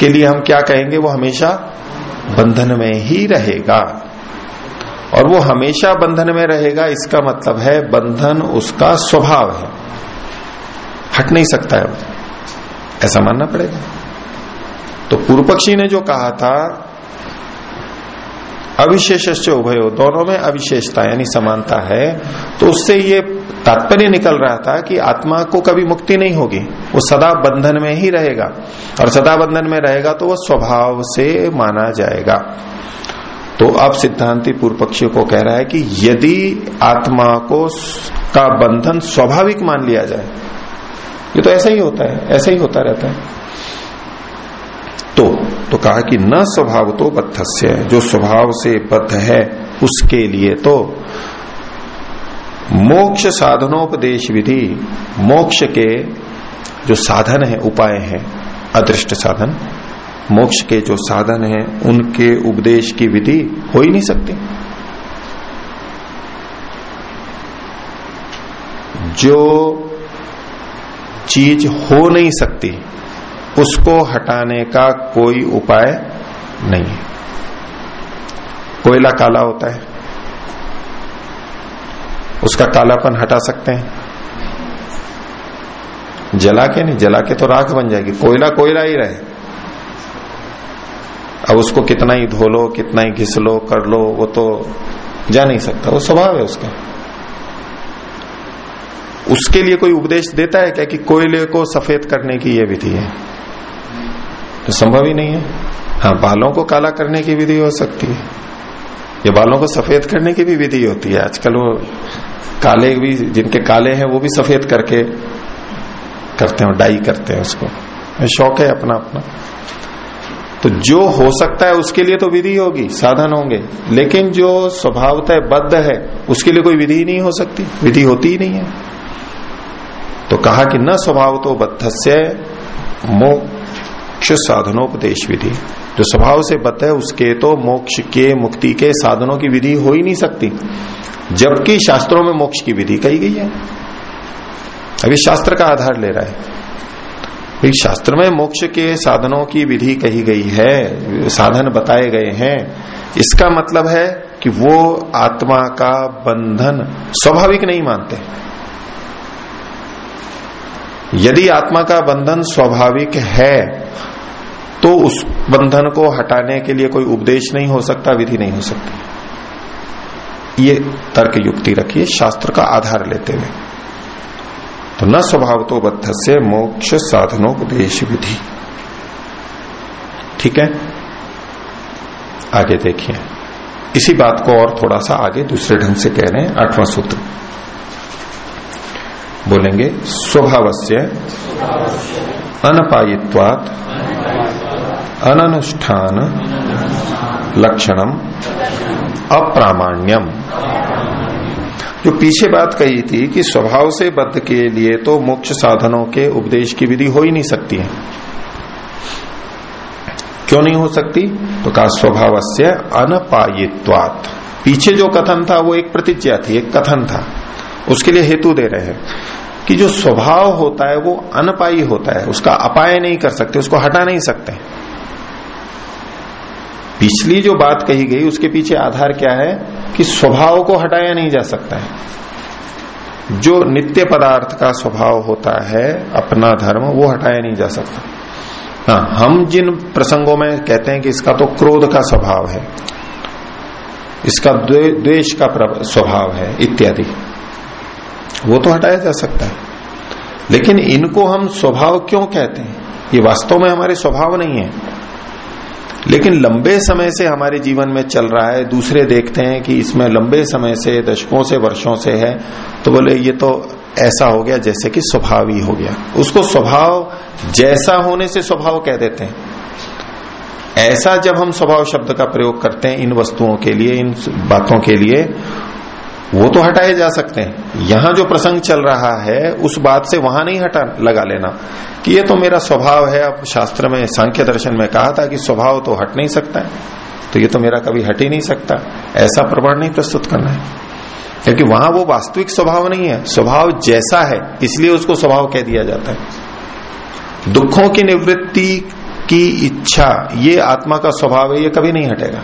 के लिए हम क्या कहेंगे? वो हमेशा बंधन में ही रहेगा। और वो हमेशा बंधन में रहेगा, इसका मतलब है बंधन उसका स्वभाव है। हट नहीं सकता है। ऐसा मानना पड़ेगा। तो पूर्व पक्षी ने जो कहा था अविशेष उभयो, दोनों में अविशेषता यानी समानता है तो उससे ये तात्पर्य निकल रहा था कि आत्मा को कभी मुक्ति नहीं होगी। वो सदा बंधन में ही रहेगा। और सदा बंधन में रहेगा तो वो स्वभाव से माना जाएगा। तो अब सिद्धांति पूर्व पक्षी को कह रहा है कि यदि आत्मा को का बंधन स्वाभाविक मान लिया जाए ये तो ऐसा ही होता है, ऐसा ही होता रहता है। तो तो कहा कि न स्वभाव तो बद्धस्य जो स्वभाव से बद्ध है, उसके लिए तो मोक्ष साधनोपदेश विधि, मोक्ष के जो साधन है, उपाय है, अदृष्ट साधन, मोक्ष के जो साधन है, उनके उपदेश की विधि हो ही नहीं सकती। जो चीज़ हो नहीं सकती, उसको हटाने का कोई उपाय नहीं है। कोयला काला होता है, उसका कालापन हटा सकते हैं। जला के नहीं, जला के तो राख बन जाएगी, कोयला कोयला ही रहे। अब उसको कितना ही धो लो, कितना ही घिस लो, कर लो, वो तो जा नहीं सकता, वो स्वभाव है उसका। उसके लिए कोई उपदेश देता है क्या कि कोयले को सफ़ेद करने की यह विधि है? तो संभव ही नहीं है। हाँ बालों को काला करने की विधि हो सकती है। ये बालों को सफ़ेद करने की भी विधि होती है। आजकल वो काले भी, जिनके काले हैं, वो भी सफ़ेद करके करते हैं, डाई करते हैं उसको। शौक है अपना अपना तो जो हो सकता है, उसके लिए तो विधि होगी, साधन होंगे। लेकिन जो स्वभावतः बद्ध है, उसके लिए कोई विधि नहीं हो सकती। विधि होती ही नहीं है। तो कहा कि न स्वभाव तो बद्ध से मोक्ष साधनोपदेश विधि। जो स्वभाव से बत है, उसके तो मोक्ष के मुक्ति के साधनों की विधि हो ही नहीं सकती। जबकि शास्त्रों में मोक्ष की विधि कही गई है। अभी शास्त्र का आधार ले रहा है। शास्त्र में मोक्ष के साधनों की विधि कही गई है, साधन बताए गए हैं। इसका मतलब है कि वो आत्मा का बंधन स्वाभाविक नहीं मानते। यदि आत्मा का बंधन स्वाभाविक है तो उस बंधन को हटाने के लिए कोई उपदेश नहीं हो सकता, विधि नहीं हो सकती। ये तर्क युक्ति रखिए, शास्त्र का आधार लेते हुए। तो न स्वभाव तो बद्ध से मोक्ष साधनोपदेश विधि। ठीक है? आगे देखिए। इसी बात को और थोड़ा सा आगे दूसरे ढंग से कह रहे हैं, आठवां सूत्र। बोलेंगे स्वभाव से अनपायित्वात अनुष्ठान लक्षणम अप्रामाण्यम। जो पीछे बात कही थी कि स्वभाव से बद्ध के लिए तो मोक्ष साधनों के उपदेश की विधि हो ही नहीं सकती है। क्यों नहीं हो सकती? तो कहा स्वभाव से अनपायित्वात। पीछे जो कथन था, वो एक प्रतिज्ञा थी, एक कथन था। उसके लिए हेतु दे रहे हैं कि जो स्वभाव होता है वो अनपाई होता है। उसका अपाय नहीं कर सकते, उसको हटा नहीं सकते। पिछली जो बात कही गई, उसके पीछे आधार क्या है कि स्वभाव को हटाया नहीं जा सकता है। जो नित्य पदार्थ का स्वभाव होता है, अपना धर्म, वो हटाया नहीं जा सकता। हाँ हम जिन प्रसंगों में कहते हैं कि इसका तो क्रोध का स्वभाव है, इसका द्वेष का स्वभाव है, इत्यादि। वो तो हटाया जा सकता है। लेकिन इनको हम स्वभाव क्यों कहते हैं? ये वास्तव में हमारे स्वभाव नहीं है। लेकिन लंबे समय से हमारे जीवन में चल रहा है, दूसरे देखते हैं कि इसमें लंबे समय से, दशकों से, वर्षों से है तो बोले, ये तो ऐसा हो गया जैसे कि स्वभाव ही हो गया। उसको स्वभाव जैसा होने से स्वभाव कह देते हैं। ऐसा जब हम स्वभाव शब्द का प्रयोग करते हैं इन वस्तुओं के लिए, इन बातों के लिए वो तो हटाए जा सकते हैं। यहाँ जो प्रसंग चल रहा है, उस बात से वहाँ नहीं हटा, लगा लेना। कि ये तो मेरा स्वभाव है, अब शास्त्र में, सांख्य दर्शन में कहा था कि स्वभाव तो हट नहीं सकता है। तो ये तो मेरा कभी हट ही नहीं सकता। ऐसा प्रमाण नहीं प्रस्तुत करना है। क्योंकि वहाँ वो वास्तविक स्वभाव नहीं है। स्वभाव जैसा है, इसलिए उसको स्वभाव कह दिया जाता है। दुखों की निवृत्ति की इच्छा, ये आत्मा का स्वभाव है, ये कभी नहीं हटेगा।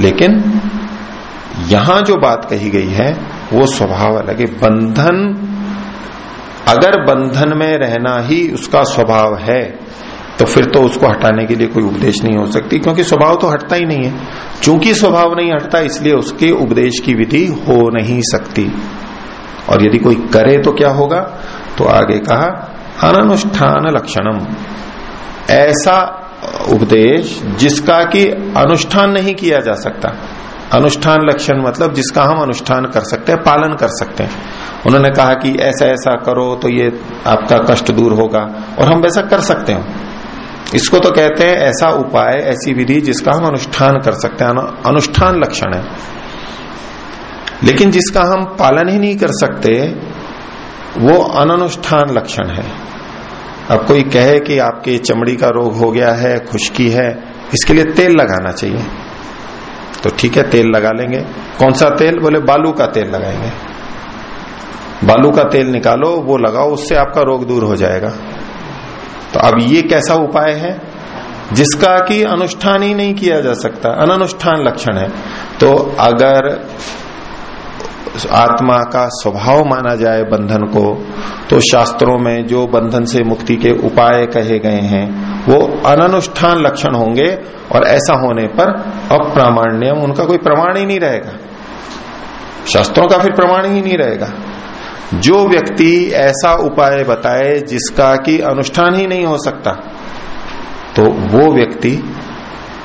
लेकिन यहाँ जो बात कही गई है, वो स्वभाव अलग है। बंधन, अगर बंधन में रहना ही उसका स्वभाव है तो फिर तो उसको हटाने के लिए कोई उपदेश नहीं हो सकती, क्योंकि स्वभाव तो हटता ही नहीं है। चूँकि स्वभाव नहीं हटता, इसलिए उसके उपदेश की विधि हो नहीं सकती। और यदि कोई करे तो क्या होगा? तो आगे कहा अनुष्ठान लक्षणम। ऐसा उपदेश जिसका कि अनुष्ठान नहीं किया जा सकता। अनुष्ठान लक्षण मतलब जिसका हम अनुष्ठान कर सकते हैं, पालन कर सकते हैं। उन्होंने कहा कि ऐसा ऐसा करो तो ये आपका कष्ट दूर होगा और हम वैसा कर सकते हैं। इसको तो कहते हैं ऐसा उपाय, ऐसी विधि जिसका हम अनुष्ठान कर सकते हैं। अनुष्ठान लक्षण है। लेकिन जिसका हम पालन ही नहीं कर सकते, वो अनुष्ठान लक्षण है। अब कोई कहे कि आपके चमड़ी का रोग हो गया है, खुश्की है, इसके लिए तेल लगाना चाहिए। तो ठीक है, तेल लगा लेंगे। कौन सा तेल? बोले, बालू का तेल लगाएँगे। बालू का तेल निकालो, वो लगाओ, उससे आपका रोग दूर हो जाएगा। तो अब ये कैसा उपाय है? जिसका कि अनुष्ठान ही नहीं किया जा सकता अनुष्ठान लक्षण है। तो अगर आत्मा का स्वभाव माना जाए बंधन को तो शास्त्रों में जो बंधन से मुक्ति के उपाय कहे गए हैं, वो अनुष्ठान लक्षण होंगे और ऐसा होने पर अप्रामाण्यम उनका कोई प्रमाण ही नहीं रहेगा। शास्त्रों का फिर प्रमाण ही नहीं रहेगा। जो व्यक्ति ऐसा उपाय बताए जिसका कि अनुष्ठान ही नहीं हो सकता तो वो व्यक्ति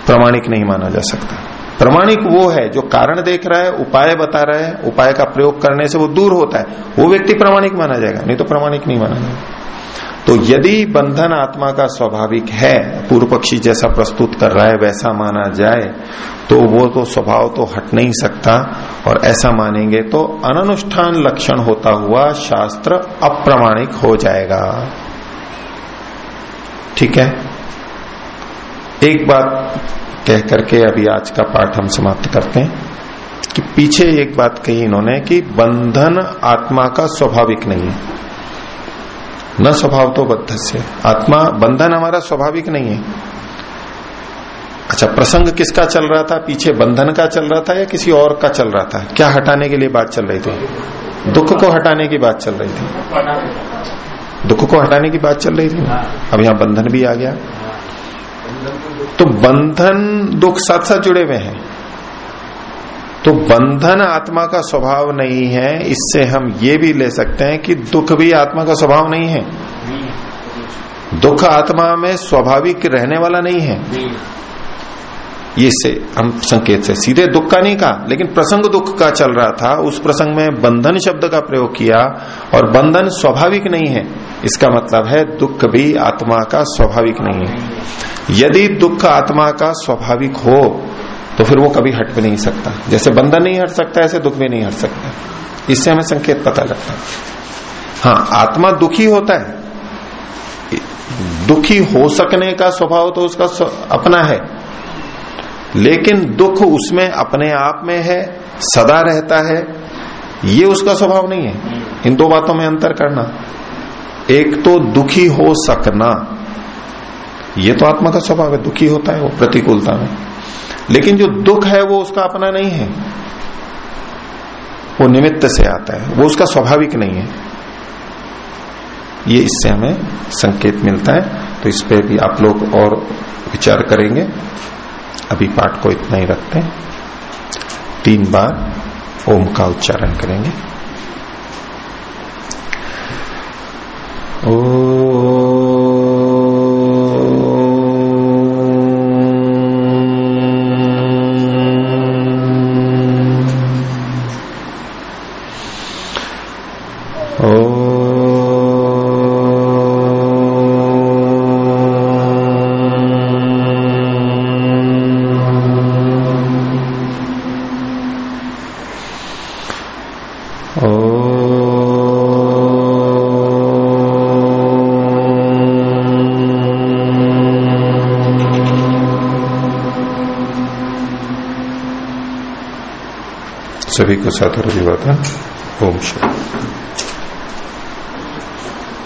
प्रमाणिक नहीं माना जा सकता। प्रमाणिक वो है जो कारण देख रहा है, उपाय बता रहा है, उपाय का प्रयोग करने से वो दूर होता है। वो व्यक्ति प्रमाणिक माना जाएगा, नहीं तो प्रमाणिक नहीं माना जाएगा। तो यदि बंधन आत्मा का स्वाभाविक है, पूर्व पक्षी जैसा प्रस्तुत कर रहा है, वैसा माना जाए तो वो तो स्वभाव तो हट नहीं सकता, और ऐसा मानेंगे तो अनुष्ठान लक्षण होता हुआ शास्त्र अप्रमाणिक हो जाएगा। ठीक है? एक बात कह करके अभी आज का पाठ हम समाप्त करते हैं कि पीछे एक बात कही इन्होंने कि बंधन आत्मा का स्वाभाविक नहीं है। न स्वभाव तो बद्ध से आत्मा, बंधन हमारा स्वाभाविक नहीं है। अच्छा प्रसंग किसका चल रहा था? पीछे बंधन का चल रहा था या किसी और का चल रहा था? क्या हटाने के लिए बात चल रही थी? दुख को हटाने की बात चल रही थी। दुख को हटाने की बात चल रही थी। अब यहाँ बंधन भी आ गया। तो बंधन दुख साथ साथ जुड़े हुए हैं। तो बंधन आत्मा का स्वभाव नहीं है इससे हम ये भी ले सकते हैं कि दुख भी आत्मा का स्वभाव नहीं है। दुख आत्मा में स्वाभाविक रहने वाला नहीं है। ये से हम संकेत से, सीधे दुख का नहीं कहा, लेकिन प्रसंग दुख का चल रहा था, उस प्रसंग में बंधन शब्द का प्रयोग किया, और बंधन स्वाभाविक नहीं है। इसका मतलब है, दुख भी आत्मा का स्वाभाविक नहीं है। यदि दुख आत्मा का स्वाभाविक हो तो फिर वो कभी हट भी नहीं सकता। जैसे बंधन नहीं हट सकता, ऐसे दुख भी नहीं हट सकता। इससे हमें संकेत पता लगता है। हाँ आत्मा दुखी होता है। दुखी हो सकने का स्वभाव तो उसका अपना है। लेकिन दुख उसमें अपने आप में है, सदा रहता है। ये उसका स्वभाव नहीं है। इन दो बातों में अंतर करना। एक तो दुखी हो सकना। ये तो आत्मा का स्वभाव है, दुखी होता है वो, प्रतिकूलता में। लेकिन जो दुख है, वो उसका अपना नहीं है। वो निमित्त से आता है। वो उसका स्वाभाविक नहीं है। ये इससे हमें संकेत मिलता है। तो इस पे भी आप लोग और विचार करेंगे। अभी पाठ को इतना ही रखते हैं। तीन बार ओम का उच्चारण करेंगे। ओ को सादर अभिवादन ओम शांति